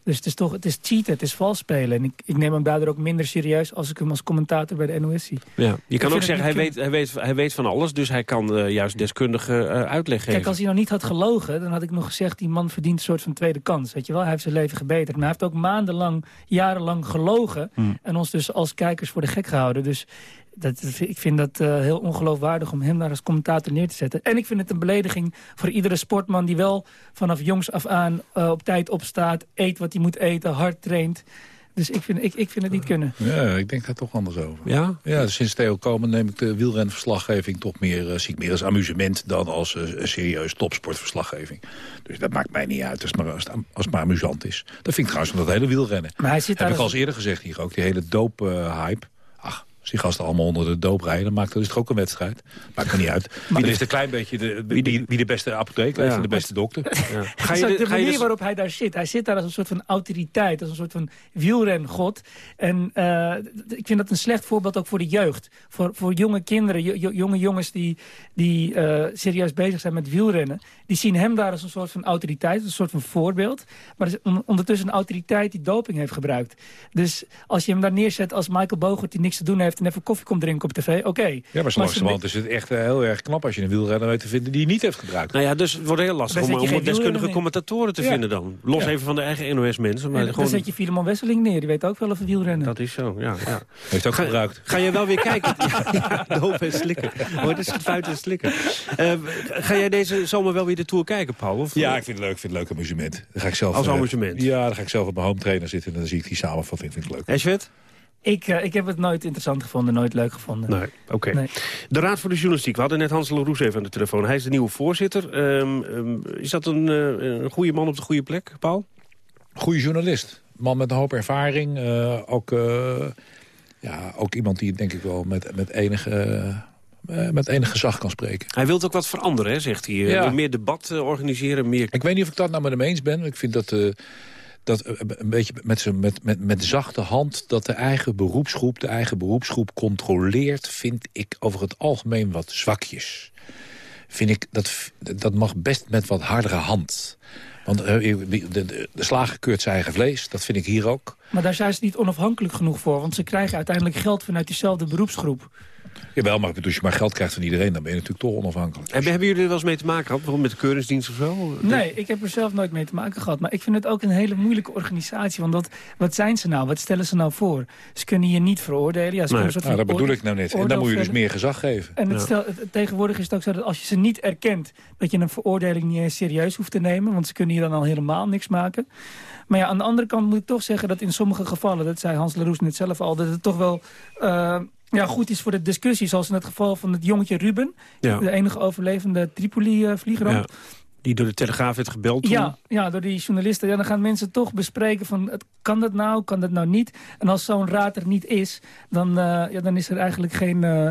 Dus het is toch het is cheaten, het is vals spelen. En ik, ik neem hem daardoor ook minder serieus... als ik hem als commentator bij de NOS zie. Ja. Je kan ook zeggen, hij weet, hij, weet, hij weet van alles... dus hij kan eh, juist deskundige eh, uitleg geven. Kijk, als hij nog niet had gelogen, dan had ik nog gezegd... die man verdient een soort van tweede kans. Weet je wel? Hij heeft zijn leven gebeterd. Maar hij heeft ook maandenlang, jarenlang gelogen... Hmm. en ons dus als kijkers voor de gek gehouden. Dus dat, ik vind dat eh, heel ongeloofwaardig om hem daar als commentator neer te zetten. En ik vind het een belediging voor iedere sportman... die wel vanaf jongs af aan eh, op tijd opstaat... eet wat hij moet eten, hard traint... Dus ik vind, ik, ik vind het niet kunnen. Ja, ik denk daar toch anders over. Ja? Ja, sinds Theo Komen neem ik de wielrenverslaggeving toch meer, eh, zie ik meer als amusement dan als eh, serieus topsportverslaggeving. Dus dat maakt mij niet uit als het maar, als het, als het maar amusant is. Dat vind ik trouwens van dat hele wielrennen. Maar hij zit daar Heb ik al als- eens eerder gezegd hier ook, die hele doop-hype. Ach, als die gasten allemaal onder de doop rijden, dan maakt dat is toch ook een wedstrijd. Maakt me niet uit. <laughs> Wie is een klein beetje de, wie, wie, wie de beste apotheek Ja. en de beste dokter. Ga je, Zo, de- de ga je manier dus- waarop hij daar zit. Hij zit daar als een soort van autoriteit, als een soort van wielrengod. En eh, ik vind dat een slecht voorbeeld ook voor de jeugd. Voor, voor jonge kinderen, jo- jo- jonge jongens die, die eh, serieus bezig zijn met wielrennen. Die zien hem daar als een soort van autoriteit, als een soort van voorbeeld. Maar is on- ondertussen een autoriteit die doping heeft gebruikt. Dus als je hem daar neerzet als Michael Bogert die niks te doen heeft... en even koffie komt drinken op tv, oké. Ja, maar zo langzamerhand is het echt eh, heel erg knap als je een wielrenner weet te vinden die je niet heeft gebruikt. Nou ja, dus het wordt heel lastig om, om deskundige commentatoren te Ja. vinden dan. Los Ja. even van de eigen NOS-mensen. Maar En dan gewoon... zet je Filemon Wesseling neer, die weet ook wel over wielrennen. Dat is zo, ja. ja. Heeft ook Ga- gebruikt. Ga je wel weer kijken? <laughs> ja, doop en slikken. Oh, het is fluiten en slikken. Eh, ga jij deze zomer wel weer de Tour kijken, Paul? Of, Ja, ik vind het leuk. Ik vind het leuk amusement. Dan ga ik zelf, Als eh, amusement? ja, dan ga ik zelf op mijn home trainer zitten en dan zie ik die samenvatting. Vind ik leuk. Eswet? Ik, eh, ik heb het nooit interessant gevonden, nooit leuk gevonden. Nee, oké. Nee. De Raad voor de Journalistiek. We hadden net Hans Leroes even aan de telefoon. Hij is de nieuwe voorzitter. Ehm, ehm, is dat een, eh, een goede man op de goede plek, Paul? Goede journalist. Man met een hoop ervaring. eh, ook, eh, ja, ook iemand die denk ik wel met, met, enige, eh, met enig gezag kan spreken. Hij wil ook wat veranderen, hè, zegt hij. Ja. Meer debat organiseren, meer... Ik weet niet of ik dat nou met hem eens ben. Ik vind dat, eh, dat eh, een beetje met, met, met, met zachte hand... dat de eigen beroepsgroep de eigen beroepsgroep controleert... vind ik over het algemeen wat zwakjes. Vind ik, dat, dat mag best met wat hardere hand. Want eh, de, de, de slager keurt zijn eigen vlees. Dat vind ik hier ook. Maar daar zijn ze niet onafhankelijk genoeg voor. Want ze krijgen uiteindelijk geld vanuit diezelfde beroepsgroep. Jawel, maar als je maar geld krijgt van iedereen... dan ben je natuurlijk toch onafhankelijk. Hebben, hebben jullie er wel eens mee te maken gehad? Bijvoorbeeld met de keuringsdienst of zo? Nee, ik heb er zelf nooit mee te maken gehad. Maar ik vind het ook een hele moeilijke organisatie. Want dat, wat zijn ze nou? Wat stellen ze nou voor? Ze kunnen je niet veroordelen. Ja, ze Nou, van dat bedoel ik nou net. En dan moet je dus meer gezag geven. En het stel, het- tegenwoordig is het ook zo dat als je ze niet erkent... dat je een veroordeling niet eens serieus hoeft te nemen. Want ze kunnen hier dan al helemaal niks maken. Maar ja, aan de andere kant moet ik toch zeggen dat in sommige gevallen... dat zei Hans Leroes net zelf al, dat het toch wel... eh, ja, goed is voor de discussie, zoals in het geval van het jongetje Ruben. Ja. De enige overlevende Tripoli-vliegeramp. Ja. Die door de Telegraaf werd gebeld toen. Ja, ja, door die journalisten. Ja, dan gaan mensen toch bespreken van... Het, kan dat nou, kan dat nou niet? En als zo'n raad er niet is... dan, eh, ja, dan is er eigenlijk geen, eh,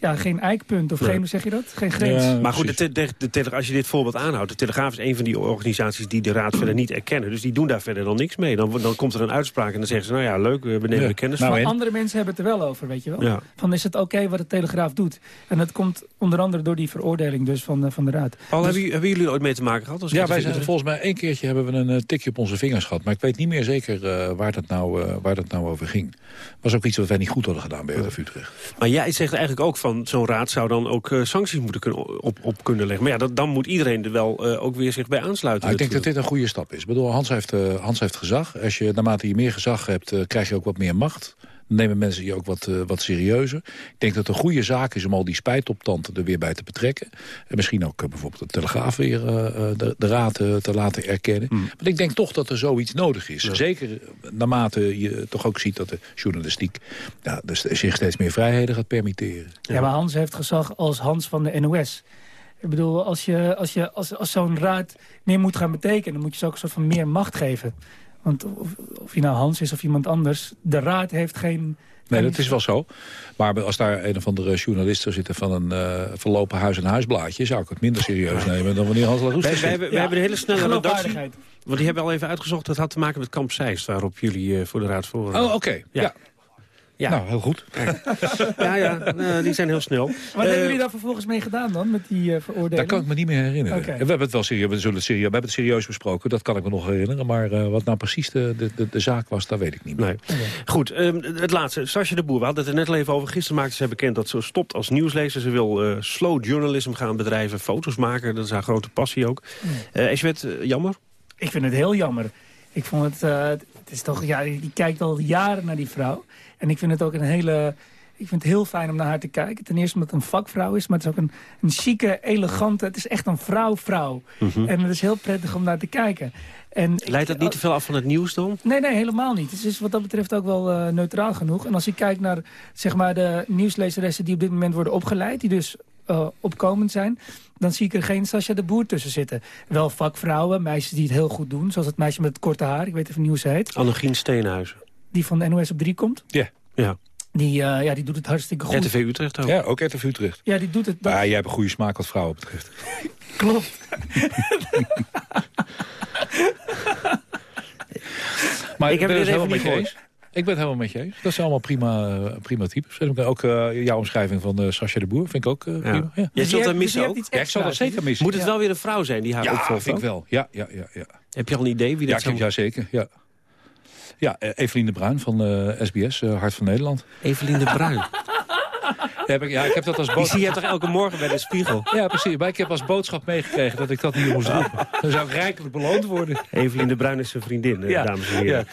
ja, geen eikpunt. Of Nee. geen, zeg je dat? Geen grens. maar goed, de, de, de Tele- als je dit voorbeeld aanhoudt... de Telegraaf is een van die organisaties die de raad verder niet erkennen. Dus die doen daar verder dan niks mee. Dan, dan komt er een uitspraak en dan zeggen ze... nou ja, leuk, we nemen Ja. er kennis Nou, van. en? Andere mensen hebben het er wel over, weet je wel. Ja. Van is het oké wat de Telegraaf doet? En dat komt onder andere door die veroordeling dus van, eh, van de raad. Paul, Dus- hebben, jullie- hebben jullie er ooit mee te maken gehad? Als Ja, wij zijn er volgens mij één keertje hebben we een eh, tikje op onze vingers gehad. Maar ik weet niet meer zeker eh, waar, dat nou, eh, waar dat nou over ging. was ook iets wat wij niet goed hadden gedaan bij RF Utrecht. Maar jij zegt eigenlijk ook van zo'n raad zou dan ook eh, sancties moeten kunnen, op, op kunnen leggen. Maar ja, dat, dan moet iedereen er wel eh, ook weer zich bij aansluiten. Nou, ik denk dat dit een goede stap is. Ik bedoel, Hans heeft, eh, Hans heeft gezag. Als je, naarmate je meer gezag hebt, krijg je ook wat meer macht. Nemen mensen je ook wat, eh, wat serieuzer. Ik denk dat het een goede zaak is om al die spijtoptanten er weer bij te betrekken. En misschien ook eh, bijvoorbeeld de Telegraaf weer eh, eh, de, de raad te laten erkennen. Hmm. Want ik denk toch dat er zoiets nodig is. Zeker naarmate je toch ook ziet dat de journalistiek ja, dus zich steeds meer vrijheden gaat permitteren. Ja, maar Hans heeft gezag als Hans van de NOS. Ik bedoel, als, je, als, je, als, als zo'n raad meer moet gaan betekenen... dan moet je ze ook een soort van meer macht geven. Want of, of je nou Hans is of iemand anders... de raad heeft geen... Nee, dat is wel zo. Maar als daar een of andere journalisten zitten van een eh, verlopen huis- en huisblaadje... zou ik het minder serieus nemen dan wanneer Hans Laroes Wij, er wij, zit. hebben- wij hebben een hele snelle redactie. Want die hebben al even uitgezocht. Dat had te maken met Kamp Zeist, waarop jullie eh, voor de Raad voor... Oh, oké. Ja. Ja. Nou, heel goed. <laughs> ja, ja eh, die zijn heel snel. Wat Eh, hebben jullie daar vervolgens mee gedaan dan, met die eh, veroordeling? Dat kan ik me niet meer herinneren. We hebben het wel serieus, we, zullen het serieus, we hebben het serieus besproken, dat kan ik me nog herinneren. Maar eh, wat nou precies de, de, de, de zaak was, dat weet ik niet meer. Nee. Goed, ehm, het laatste. Sascha de Boer, we hadden het er net al even over. Gisteren maakte zij bekend dat ze stopt als nieuwslezer. Ze wil eh, slow journalism gaan bedrijven, foto's maken. Dat is haar grote passie ook. Eh Eswet, eh, jammer? Ik vind het heel jammer. Ik vond het, eh, het is toch, ja, die kijkt al jaren naar die vrouw. En ik vind het ook een hele, ik vind het heel fijn om naar haar te kijken. Ten eerste omdat het een vakvrouw is, maar het is ook een, een chique, elegante, het is echt een vrouw-vrouw. Mhm. En het is heel prettig om naar te kijken. En ik- Leidt dat niet te veel af van het nieuws dan? Nee, nee, helemaal niet. Het is wat dat betreft ook wel eh, neutraal genoeg. En als je kijkt naar zeg maar, de nieuwslezeressen die op dit moment worden opgeleid... die dus eh, opkomend zijn... dan zie ik er geen Sascha de Boer tussen zitten. Wel vakvrouwen, meisjes die het heel goed doen. Zoals het meisje met het korte haar, ik weet even ze heet. Annegien Steenhuizen. Die van de NOS op 3 komt. Ja. Ja. Die, eh, ja, die doet het hartstikke goed. RTV Utrecht ook. Ja, ook RTV Utrecht. Ja, die doet het. Maar jij hebt een goede smaak wat vrouwen betreft. <laughs> Klopt. <laughs> Maar Ik heb het helemaal met je eens. Ik ben het helemaal met je eens. Dat zijn allemaal prima, eh, prima types. Ook eh, jouw omschrijving van uh, Sascha de Boer vind ik ook eh, prima. Ja. Jij zult dat missen ook? Ja, ik zal dat zeker missen. Moet het wel weer een vrouw zijn die haar ja, opvolgt? vind ik wel. Ja, ja, ja, ja. Heb je al een idee wie Ja, dat ik heb, zou... ja zeker. Ja, ja eh, Evelien de Bruin van eh, SBS, eh, Hart van Nederland. Evelien de Bruin. <laughs> Ja, heb ik, ja, ik heb dat als Die boodschap... zie je toch elke morgen bij de spiegel? Ja, precies. Maar ik heb als boodschap meegekregen dat ik dat niet moest roepen. Dan zou ik rijkelijk beloond worden. Evelien de Bruin is zijn vriendin, eh, Ja. dames en heren.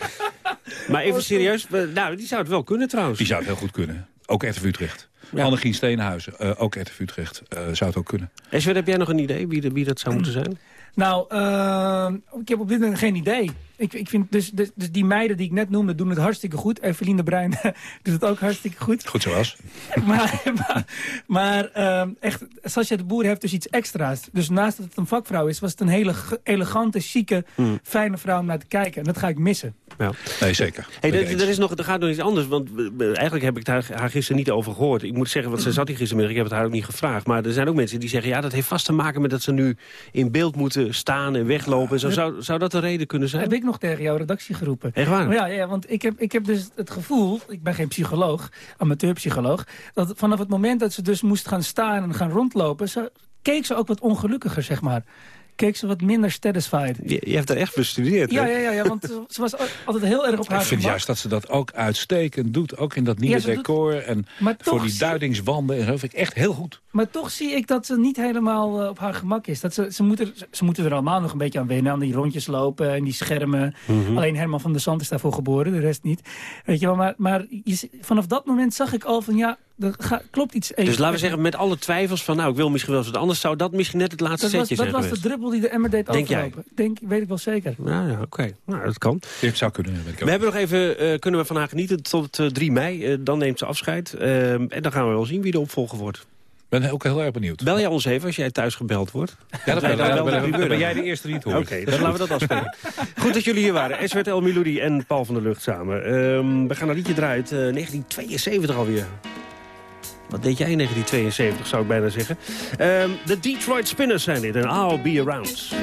Maar even serieus, nou, die zou het wel kunnen trouwens. Die zou het heel goed kunnen. Ook RTV Utrecht. Annegien Steenhuizen, eh, ook RTV Utrecht, eh, zou het ook kunnen. Eswert, heb jij nog een idee wie, de, wie dat zou moeten zijn? Nou, eh, ik heb op dit moment geen idee. Ik, ik vind dus, dus, dus die meiden die ik net noemde doen het hartstikke goed. Eveline de Bruin <laughs> doet het ook hartstikke goed. Goed zoals. <laughs> maar maar, maar ehm, echt, Sascha de Boer heeft dus iets extra's. Dus naast dat het een vakvrouw is, was het een hele elegante, chique, Hmm. fijne vrouw om naar te kijken. En dat ga ik missen. Ja. Nee, zeker. Hey, er, er, is nog, er gaat nog iets anders, want eigenlijk heb ik het haar, haar gisteren niet over gehoord. Ik moet zeggen, want ze <clears throat> zat hier gistermiddag, ik heb het haar ook niet gevraagd. Maar er zijn ook mensen die zeggen, ja, dat heeft vast te maken met dat ze nu in beeld moeten staan en weglopen. En zo, zou, zou dat de reden kunnen zijn? Nog tegen jouw redactie geroepen. Echt waar? Ja, ja want ik heb, ik heb dus het gevoel, ik ben geen psycholoog, amateurpsycholoog, dat vanaf het moment dat ze dus moest gaan staan en gaan rondlopen, ze, keek ze ook wat ongelukkiger, zeg maar. Keek ze wat minder satisfied. Je, je hebt er echt bestudeerd, Ja, ja, ja, ja, want ze- ze was altijd heel erg op haar Ik vind gemak. juist dat ze dat ook uitstekend doet. Ook in dat nieuwe Ja, ze doet- decor en Maar voor toch die duidingswanden en zo. vind ik echt heel goed. Maar toch zie ik dat ze niet helemaal eh, op haar gemak is. Dat ze, ze, moeten, ze moeten er allemaal nog een beetje aan wennen. Aan die rondjes lopen en die schermen. Mhm. Alleen Herman van der Zand is daarvoor geboren, de rest niet. Weet je wel, maar, maar je vanaf dat moment zag ik al van ja, er ga- klopt iets. even. Dus laten we zeggen, met alle twijfels van, nou, ik wil misschien wel eens wat anders, zou dat misschien net het laatste dat was, setje dat zijn was de druppel die de emmer deed Denk jij? Denk, weet ik wel zeker. Ja, ja oké. Nou, dat kan. Het zou kunnen, ik. We hebben nog even, eh, kunnen we van haar genieten tot eh, 3 mei. Eh, dan neemt ze afscheid. Ehm, en dan gaan we wel zien wie de opvolger wordt. Ik ben ook heel erg benieuwd. Bel jij ons even als jij thuis gebeld wordt? Ja, dat ben, dan ben, jij de eerste die het hoort. Oké, dan laten we dat afspreken. <laughs> Goed dat jullie hier waren. Eswert El Miloudi en Paul van der Lucht samen. Ehm, we gaan een liedje draaien uit eh, 1972 alweer. Wat deed jij in 1972, zou ik bijna zeggen. Ehm, De Detroit Spinners zijn dit en I'll Be Around.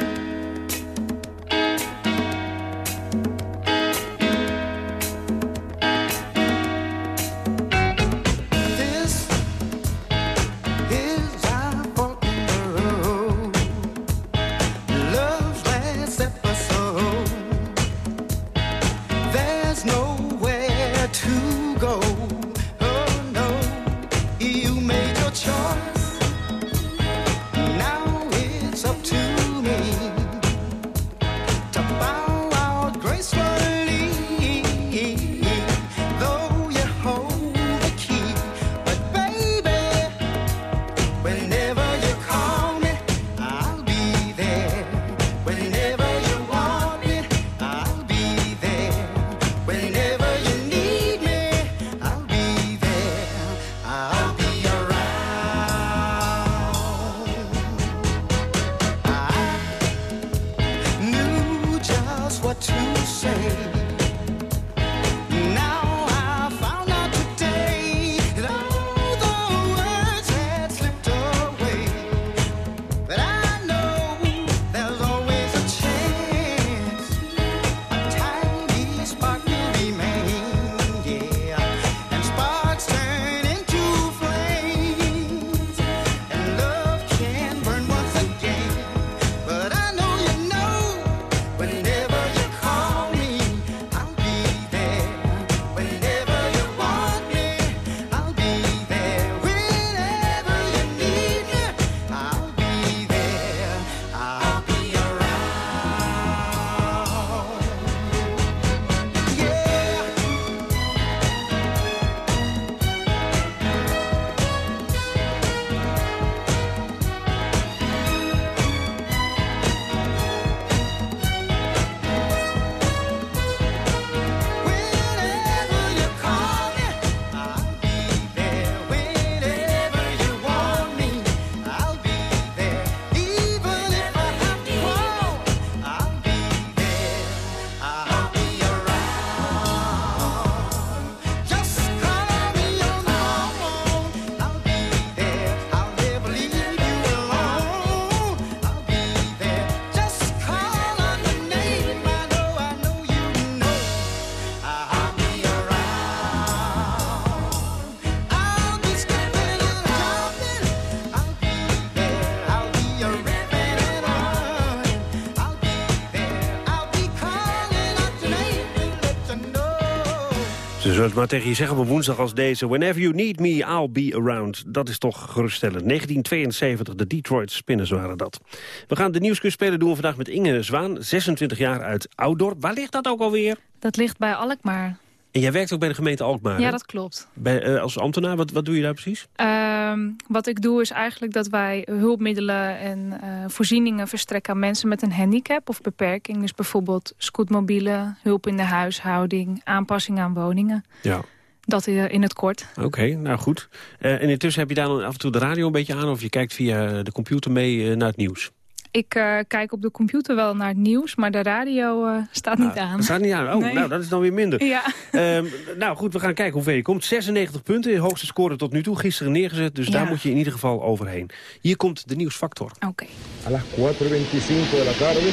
Ze zullen het maar tegen je zeggen op een woensdag als deze. Whenever you need me, I'll be around. Dat is toch geruststellend. 1972, de Detroit Spinners waren dat. We gaan de nieuwsquiz spelen doen vandaag met Inge Zwaan. 26 jaar uit Oudorp. Waar ligt dat ook alweer? Dat ligt bij Alkmaar. En jij werkt ook bij de gemeente Alkmaar, Ja, hè? dat klopt. Bij, eh, als ambtenaar, wat, wat doe je daar precies? Ehm, wat ik doe is eigenlijk dat wij hulpmiddelen en eh, voorzieningen verstrekken aan mensen met een handicap of beperking. Dus bijvoorbeeld scootmobielen, hulp in de huishouding, aanpassing aan woningen. Ja. Dat eh, in het kort. Oké, nou goed. En intussen heb je daar dan af en toe de radio een beetje aan... of je kijkt via de computer mee naar het nieuws? Ik eh, kijk op de computer wel naar het nieuws, maar de radio eh, staat niet aan. Dat staat niet aan. Oh, Nee. nou, dat is dan weer minder. Ja. Ehm, nou goed, we gaan kijken hoe ver je komt. 96 punten, de hoogste score tot nu toe. Gisteren neergezet, dus Ja. daar moet je in ieder geval overheen. Hier komt de nieuwsfactor. Oké. A las 4.25 de la tarde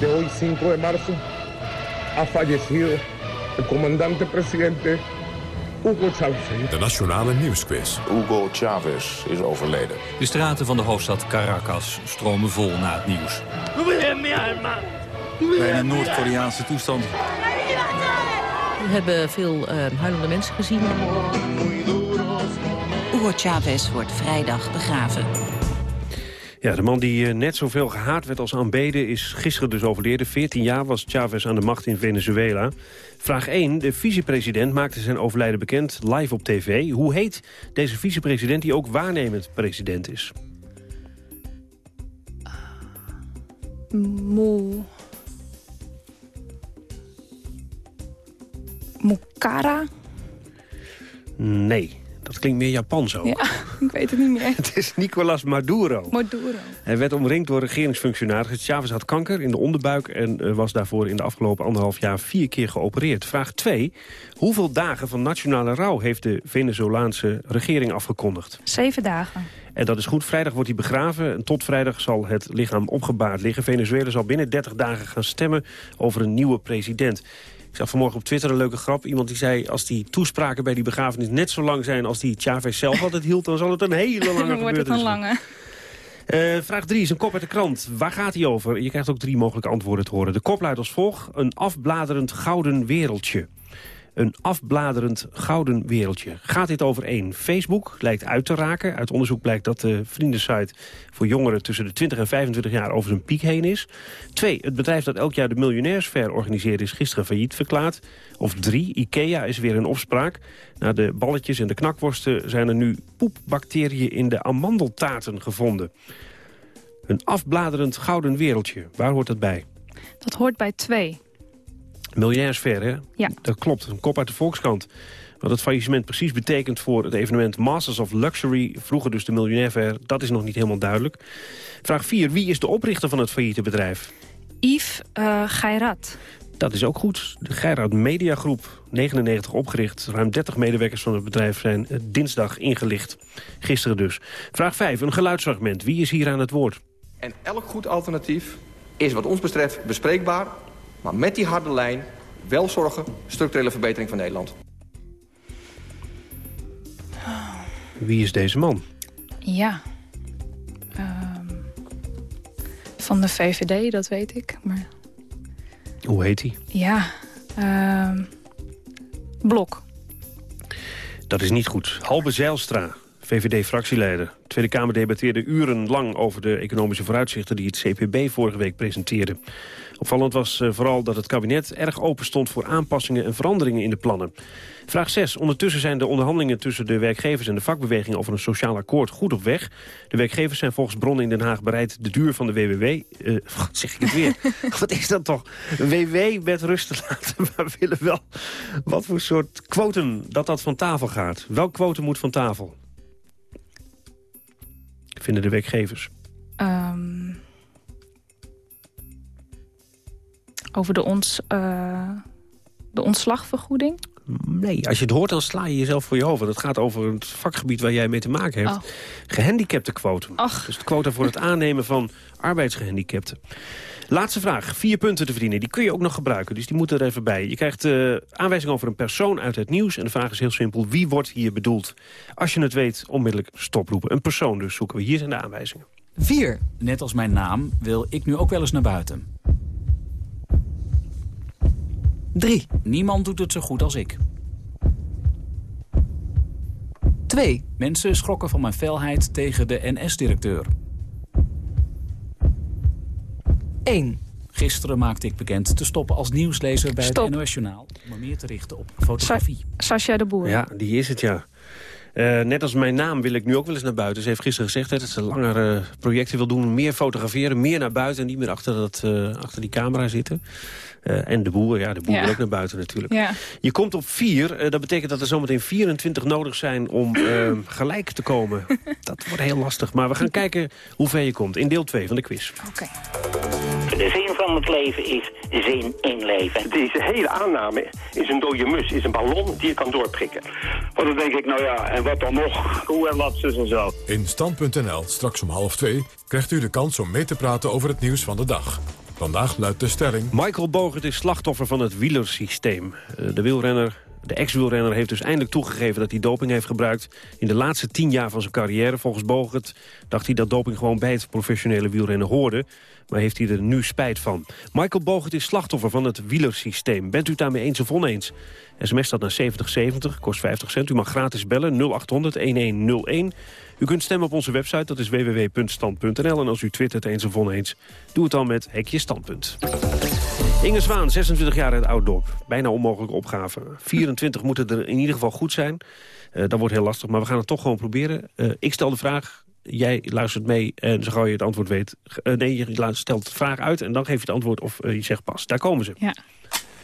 de hoy 5 de marzo ha fallecido el comandante presidente Hugo Chávez. De Nationale Nieuwsquiz. Hugo Chavez is overleden. De straten van de hoofdstad Caracas stromen vol na het nieuws. Bij een Noord-Koreaanse toestand. We hebben veel eh, huilende mensen gezien. Hugo Chavez wordt vrijdag begraven. Ja, de man die eh, net zoveel gehaat werd als aanbeden is gisteren dus overleden. 14 jaar was Chavez aan de macht in Venezuela. Vraag 1. De vicepresident maakte zijn overlijden bekend live op tv. Hoe heet deze vicepresident die ook waarnemend president is? Mo... Mukara? Nee, klinkt meer Japans ook. Ja, <laughs> ik weet het niet meer. Het is Nicolas Maduro. Maduro. Hij werd omringd door regeringsfunctionarissen. Chavez had kanker in de onderbuik en eh, was daarvoor in de afgelopen anderhalf jaar vier keer geopereerd. Vraag 2. Hoeveel dagen van nationale rouw heeft de Venezolaanse regering afgekondigd? Zeven dagen. En dat is goed. Vrijdag wordt hij begraven. En tot vrijdag zal het lichaam opgebaard liggen. Venezuela zal binnen 30 dagen gaan stemmen over een nieuwe president. Ik zag vanmorgen op Twitter een leuke grap. Iemand die zei, als die toespraken bij die begrafenis net zo lang zijn... als die Chavez zelf altijd hield, dan zal het een hele <laughs> lange Dan wordt het een lange. Eh, vraag 3 is een kop uit de krant. Waar gaat hij over? Je krijgt ook drie mogelijke antwoorden te horen. De kop luidt als volgt. Een afbladerend gouden wereldje. Een afbladerend gouden wereldje. Gaat dit over één? Facebook lijkt uit te raken. Uit onderzoek blijkt dat de vriendensite voor jongeren tussen de 20 en 25 jaar over zijn piek heen is. Twee, het bedrijf dat elk jaar de miljonairsfair organiseert is gisteren failliet verklaard. Of drie, Ikea is weer in opspraak. Na de balletjes en de knakworsten zijn er nu poepbacteriën in de amandeltaarten gevonden. Een afbladerend gouden wereldje. Waar hoort dat bij? Dat hoort bij twee. Miljonairsfair, hè? Ja. Dat klopt, een kop uit de Volkskrant. Wat het faillissement precies betekent voor het evenement Masters of Luxury... vroeger dus de Miljonair Fair, dat is nog niet helemaal duidelijk. Vraag 4. Wie is de oprichter van het failliete bedrijf? Yves uh, Geirat. Dat is ook goed. De Gerard Media Groep, 99 opgericht. Ruim 30 medewerkers van het bedrijf zijn eh, dinsdag ingelicht. Gisteren dus. Vraag 5. Een geluidsfragment. Wie is hier aan het woord? En elk goed alternatief is wat ons betreft bespreekbaar... maar met die harde lijn wel zorgen structurele verbetering van Nederland. Wie is deze man? Ja. Ehm, van de VVD, dat weet ik. Maar Hoe heet hij? ja. ehm, Blok. Dat is niet goed. Halbe Zijlstra, VVD-fractieleider. De Tweede Kamer debatteerde urenlang over de economische vooruitzichten... die het CPB vorige week presenteerde. Opvallend was eh, vooral dat het kabinet erg open stond... voor aanpassingen en veranderingen in de plannen. Vraag 6. Ondertussen zijn de onderhandelingen tussen de werkgevers en de vakbeweging... over een sociaal akkoord goed op weg. De werkgevers zijn volgens bronnen in Den Haag bereid... de duur van de WWW... eh, wat zeg ik het weer? <laughs> wat is dat toch? WW met rust te laten, <laughs> maar we willen wel... wat voor soort quotum dat dat van tafel gaat. Welk quotum moet van tafel? Vinden de werkgevers. Ehm, over de, ons, eh, de ontslagvergoeding. Nee, als je het hoort, dan sla je jezelf voor je hoofd. Want Het gaat over het vakgebied waar jij mee te maken hebt. Oh. Gehandicaptenquotum. Ach. Dus het quota voor het <laughs> aannemen van arbeidsgehandicapten. Laatste vraag. Vier punten te verdienen. Die kun je ook nog gebruiken, dus die moeten er even bij. Je krijgt uh, aanwijzing over een persoon uit het nieuws. En de vraag is heel simpel. Wie wordt hier bedoeld? Als je het weet, onmiddellijk stoproepen. Een persoon dus zoeken we. Hier zijn de aanwijzingen. 4. Net als mijn naam wil ik nu ook wel eens naar buiten. 3. Niemand doet het zo goed als ik. 2. Mensen schrokken van mijn felheid tegen de NS-directeur. 1. Gisteren maakte ik bekend te stoppen als nieuwslezer bij Stop. het NOS-journaal... om me meer te richten op fotografie. Sascha de Boer. Ja, die is het, ja. Eh, net als mijn naam wil ik nu ook wel eens naar buiten. Ze heeft gisteren gezegd hè, dat ze langere projecten wil doen. Meer fotograferen, meer naar buiten en niet meer achter, dat, eh, achter die camera zitten. Eh, en de boer, ja, de boer Ja. wil ook naar buiten natuurlijk. Ja. Je komt op vier, eh, dat betekent dat er zometeen 24 nodig zijn om eh, <clears throat> gelijk te komen. Dat wordt heel lastig, maar we gaan <laughs> kijken hoe ver je komt in deel 2 van de quiz. Zin van het leven is zin in leven. Deze hele aanname is een dode mus, is een ballon die je kan doorprikken. Maar dan denk ik, nou ja, en wat dan nog? Hoe en wat, zus en zo. In Stand.nl, straks om half twee, krijgt u de kans om mee te praten over het nieuws van de dag. Vandaag luidt de stelling... Michael Bogert is slachtoffer van het wielersysteem. Eh, De wielrenner, de ex-wielrenner heeft dus eindelijk toegegeven dat hij doping heeft gebruikt. In de laatste tien jaar van zijn carrière. Volgens Bogert dacht hij dat doping gewoon bij het professionele wielrennen hoorde. Maar heeft hij er nu spijt van. Michael Bogert is slachtoffer van het wielersysteem. Bent u het daarmee eens of oneens? SMS staat naar 7070, kost 50 cent. U mag gratis bellen 0800-1101. U kunt stemmen op onze website, dat is www.stand.nl. En als u twittert eens of oneens, doe het dan met Hekje Standpunt. Inge Zwaan, 26 jaar uit Ouddorp. Bijna onmogelijke opgave. 24 moeten er in ieder geval goed zijn. Eh, dat wordt heel lastig, maar we gaan het toch gewoon proberen. Eh, ik stel de vraag, jij luistert mee en zo gauw je het antwoord weet... eh, nee, je stelt de vraag uit en dan geef je het antwoord of je zegt pas. Daar komen ze. Ja.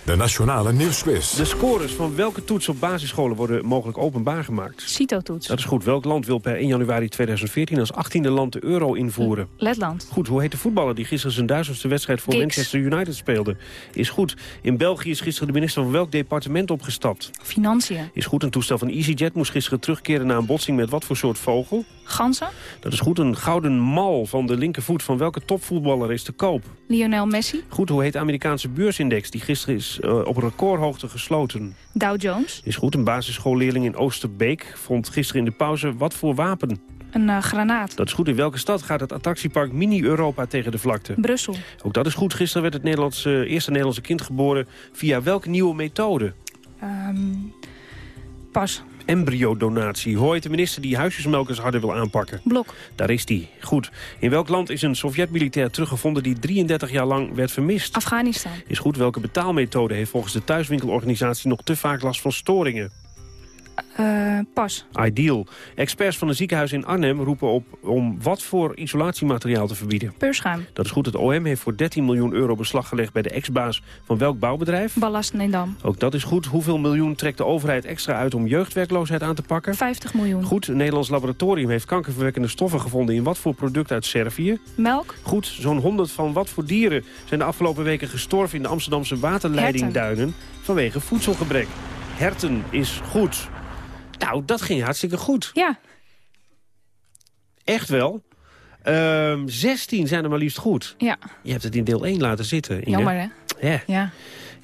De Nationale Nieuwsquiz. De scores van welke toets op basisscholen worden mogelijk openbaar gemaakt? CITO-toets. Dat is goed. Welk land wil per 1 januari 2014 als 18e land de euro invoeren? Letland. Goed, hoe heet de voetballer die gisteren zijn duizendste wedstrijd voor. Manchester United speelde? Is goed. In België is gisteren de minister van welk departement opgestapt? Financiën. Is goed. Een toestel van EasyJet moest gisteren terugkeren na een botsing met wat voor soort vogel? Ganzen. Dat is goed. Een gouden mal van de linkervoet van welke topvoetballer is te koop? Lionel Messi. Goed, hoe heet de Amerikaanse beursindex die gisteren is eh, op recordhoogte gesloten? Dow Jones. Is goed. Een basisschoolleerling in Oosterbeek vond gisteren in de pauze wat voor wapen? Een eh, granaat. Dat is goed. In welke stad gaat het attractiepark Mini-Europa tegen de vlakte? Brussel. Ook dat is goed. Gisteren werd het Nederlandse, eerste Nederlandse kind geboren via welke nieuwe methode? Ehm, pas. Embryodonatie. Heet de minister die huisjesmelkers harder wil aanpakken? Blok. Daar is die. Goed. In welk land is een Sovjet-militair teruggevonden die 33 jaar lang werd vermist? Afghanistan. Is goed. Welke betaalmethode heeft volgens de thuiswinkelorganisatie nog te vaak last van storingen? Eh, pas. Ideal. Experts van een ziekenhuis in Arnhem roepen op om wat voor isolatiemateriaal te verbieden. Peurschuim. Dat is goed. Het OM heeft voor 13 miljoen euro beslag gelegd bij de ex-baas van welk bouwbedrijf? Ballast Nedam. Ook dat is goed. Hoeveel miljoen trekt de overheid extra uit om jeugdwerkloosheid aan te pakken? 50 miljoen. Goed. Een Nederlands laboratorium heeft kankerverwekkende stoffen gevonden in wat voor product uit Servië? Melk. Goed. Zo'n 100 van wat voor dieren zijn de afgelopen weken gestorven in de Amsterdamse waterleidingduinen vanwege voedselgebrek? Herten is goed. Nou, dat ging hartstikke goed. Ja. Echt wel. Ehm 16 zijn er maar liefst goed. Ja. Je hebt het in deel 1 laten zitten. Inge. Jammer, hè? Ja. Ja.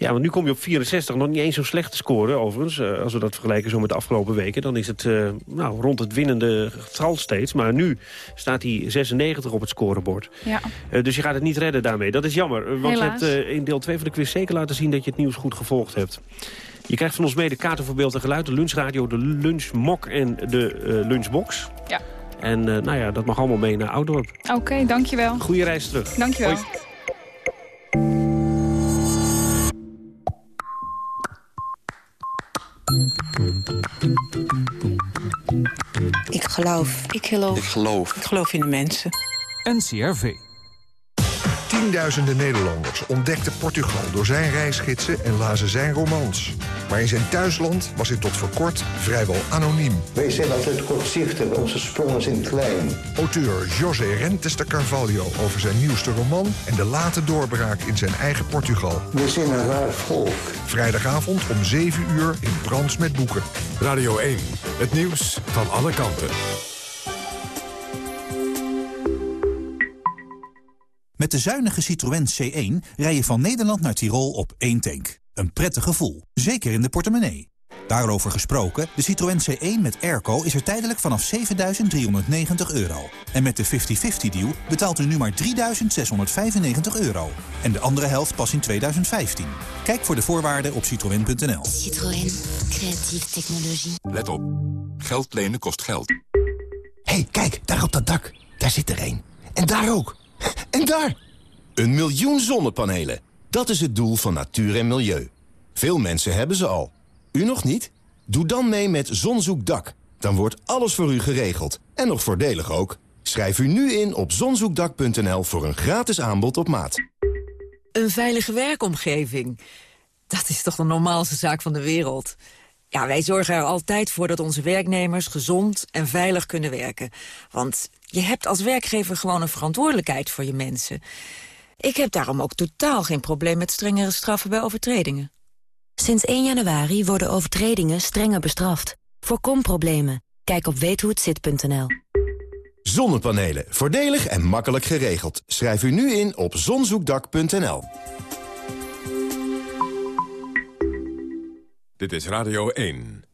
Ja, want nu kom je op 64. Nog niet eens zo'n slechte score, overigens. Eh, als we dat vergelijken zo met de afgelopen weken... dan is het eh, nou, rond het winnende getal steeds. Maar nu staat hij 96 op het scorebord. Ja. Eh, dus je gaat het niet redden daarmee. Dat is jammer. want Helaas. je hebt in deel 2 van de quiz zeker laten zien... dat je het nieuws goed gevolgd hebt. Je krijgt van ons mee de kaarten voor beeld en geluid... de lunchradio, de lunchmok en de eh, lunchbox. Ja. En eh, nou ja, dat mag allemaal mee naar Oudorp. Oké, dankjewel. Goeie reis terug. Dankjewel. Hoi. Ik geloof. Ik geloof. Ik geloof. Ik geloof in de mensen. NCRV. Tienduizenden Nederlanders ontdekten Portugal door zijn reisgidsen en lazen zijn romans. Maar in zijn thuisland was hij tot voor kort vrijwel anoniem. Wij zijn altijd kortzichtig, onze sprongen zijn klein. Auteur José Rentes de Carvalho over zijn nieuwste roman... en de late doorbraak in zijn eigen Portugal. We zijn een raar volk. Vrijdagavond om 7 uur in Brands met Boeken. Radio 1, het nieuws van alle kanten. Met de zuinige Citroën C1 rij je van Nederland naar Tirol op één tank. Een prettig gevoel, zeker in de portemonnee. Daarover gesproken, de Citroën C1 met airco is er tijdelijk vanaf 7.390 euro. En met de 50-50-deal betaalt u nu maar 3.695 euro. En de andere helft pas in 2015. Kijk voor de voorwaarden op citroën.nl. Citroën. Creatieve technologie. Let op. Geld lenen kost geld. Hé, hey, kijk, daar op dat dak. Daar zit er één. En daar ook. <laughs> En daar! Een miljoen zonnepanelen. Dat is het doel van natuur en milieu. Veel mensen hebben ze al. U nog niet? Doe dan mee met Zonzoekdak. Dan wordt alles voor u geregeld. En nog voordelig ook. Schrijf u nu in op zonzoekdak.nl voor een gratis aanbod op maat. Een veilige werkomgeving. Dat is toch de normaalste zaak van de wereld. Ja, wij zorgen er altijd voor dat onze werknemers gezond en veilig kunnen werken. Want je hebt als werkgever gewoon een verantwoordelijkheid voor je mensen. Ik heb daarom ook totaal geen probleem met strengere straffen bij overtredingen. Sinds 1 januari worden overtredingen strenger bestraft. Voorkom problemen. Kijk op weethohetzit.nl. Zonnepanelen. Voordelig en makkelijk geregeld. Schrijf u nu in op zonzoekdak.nl. Dit is Radio 1.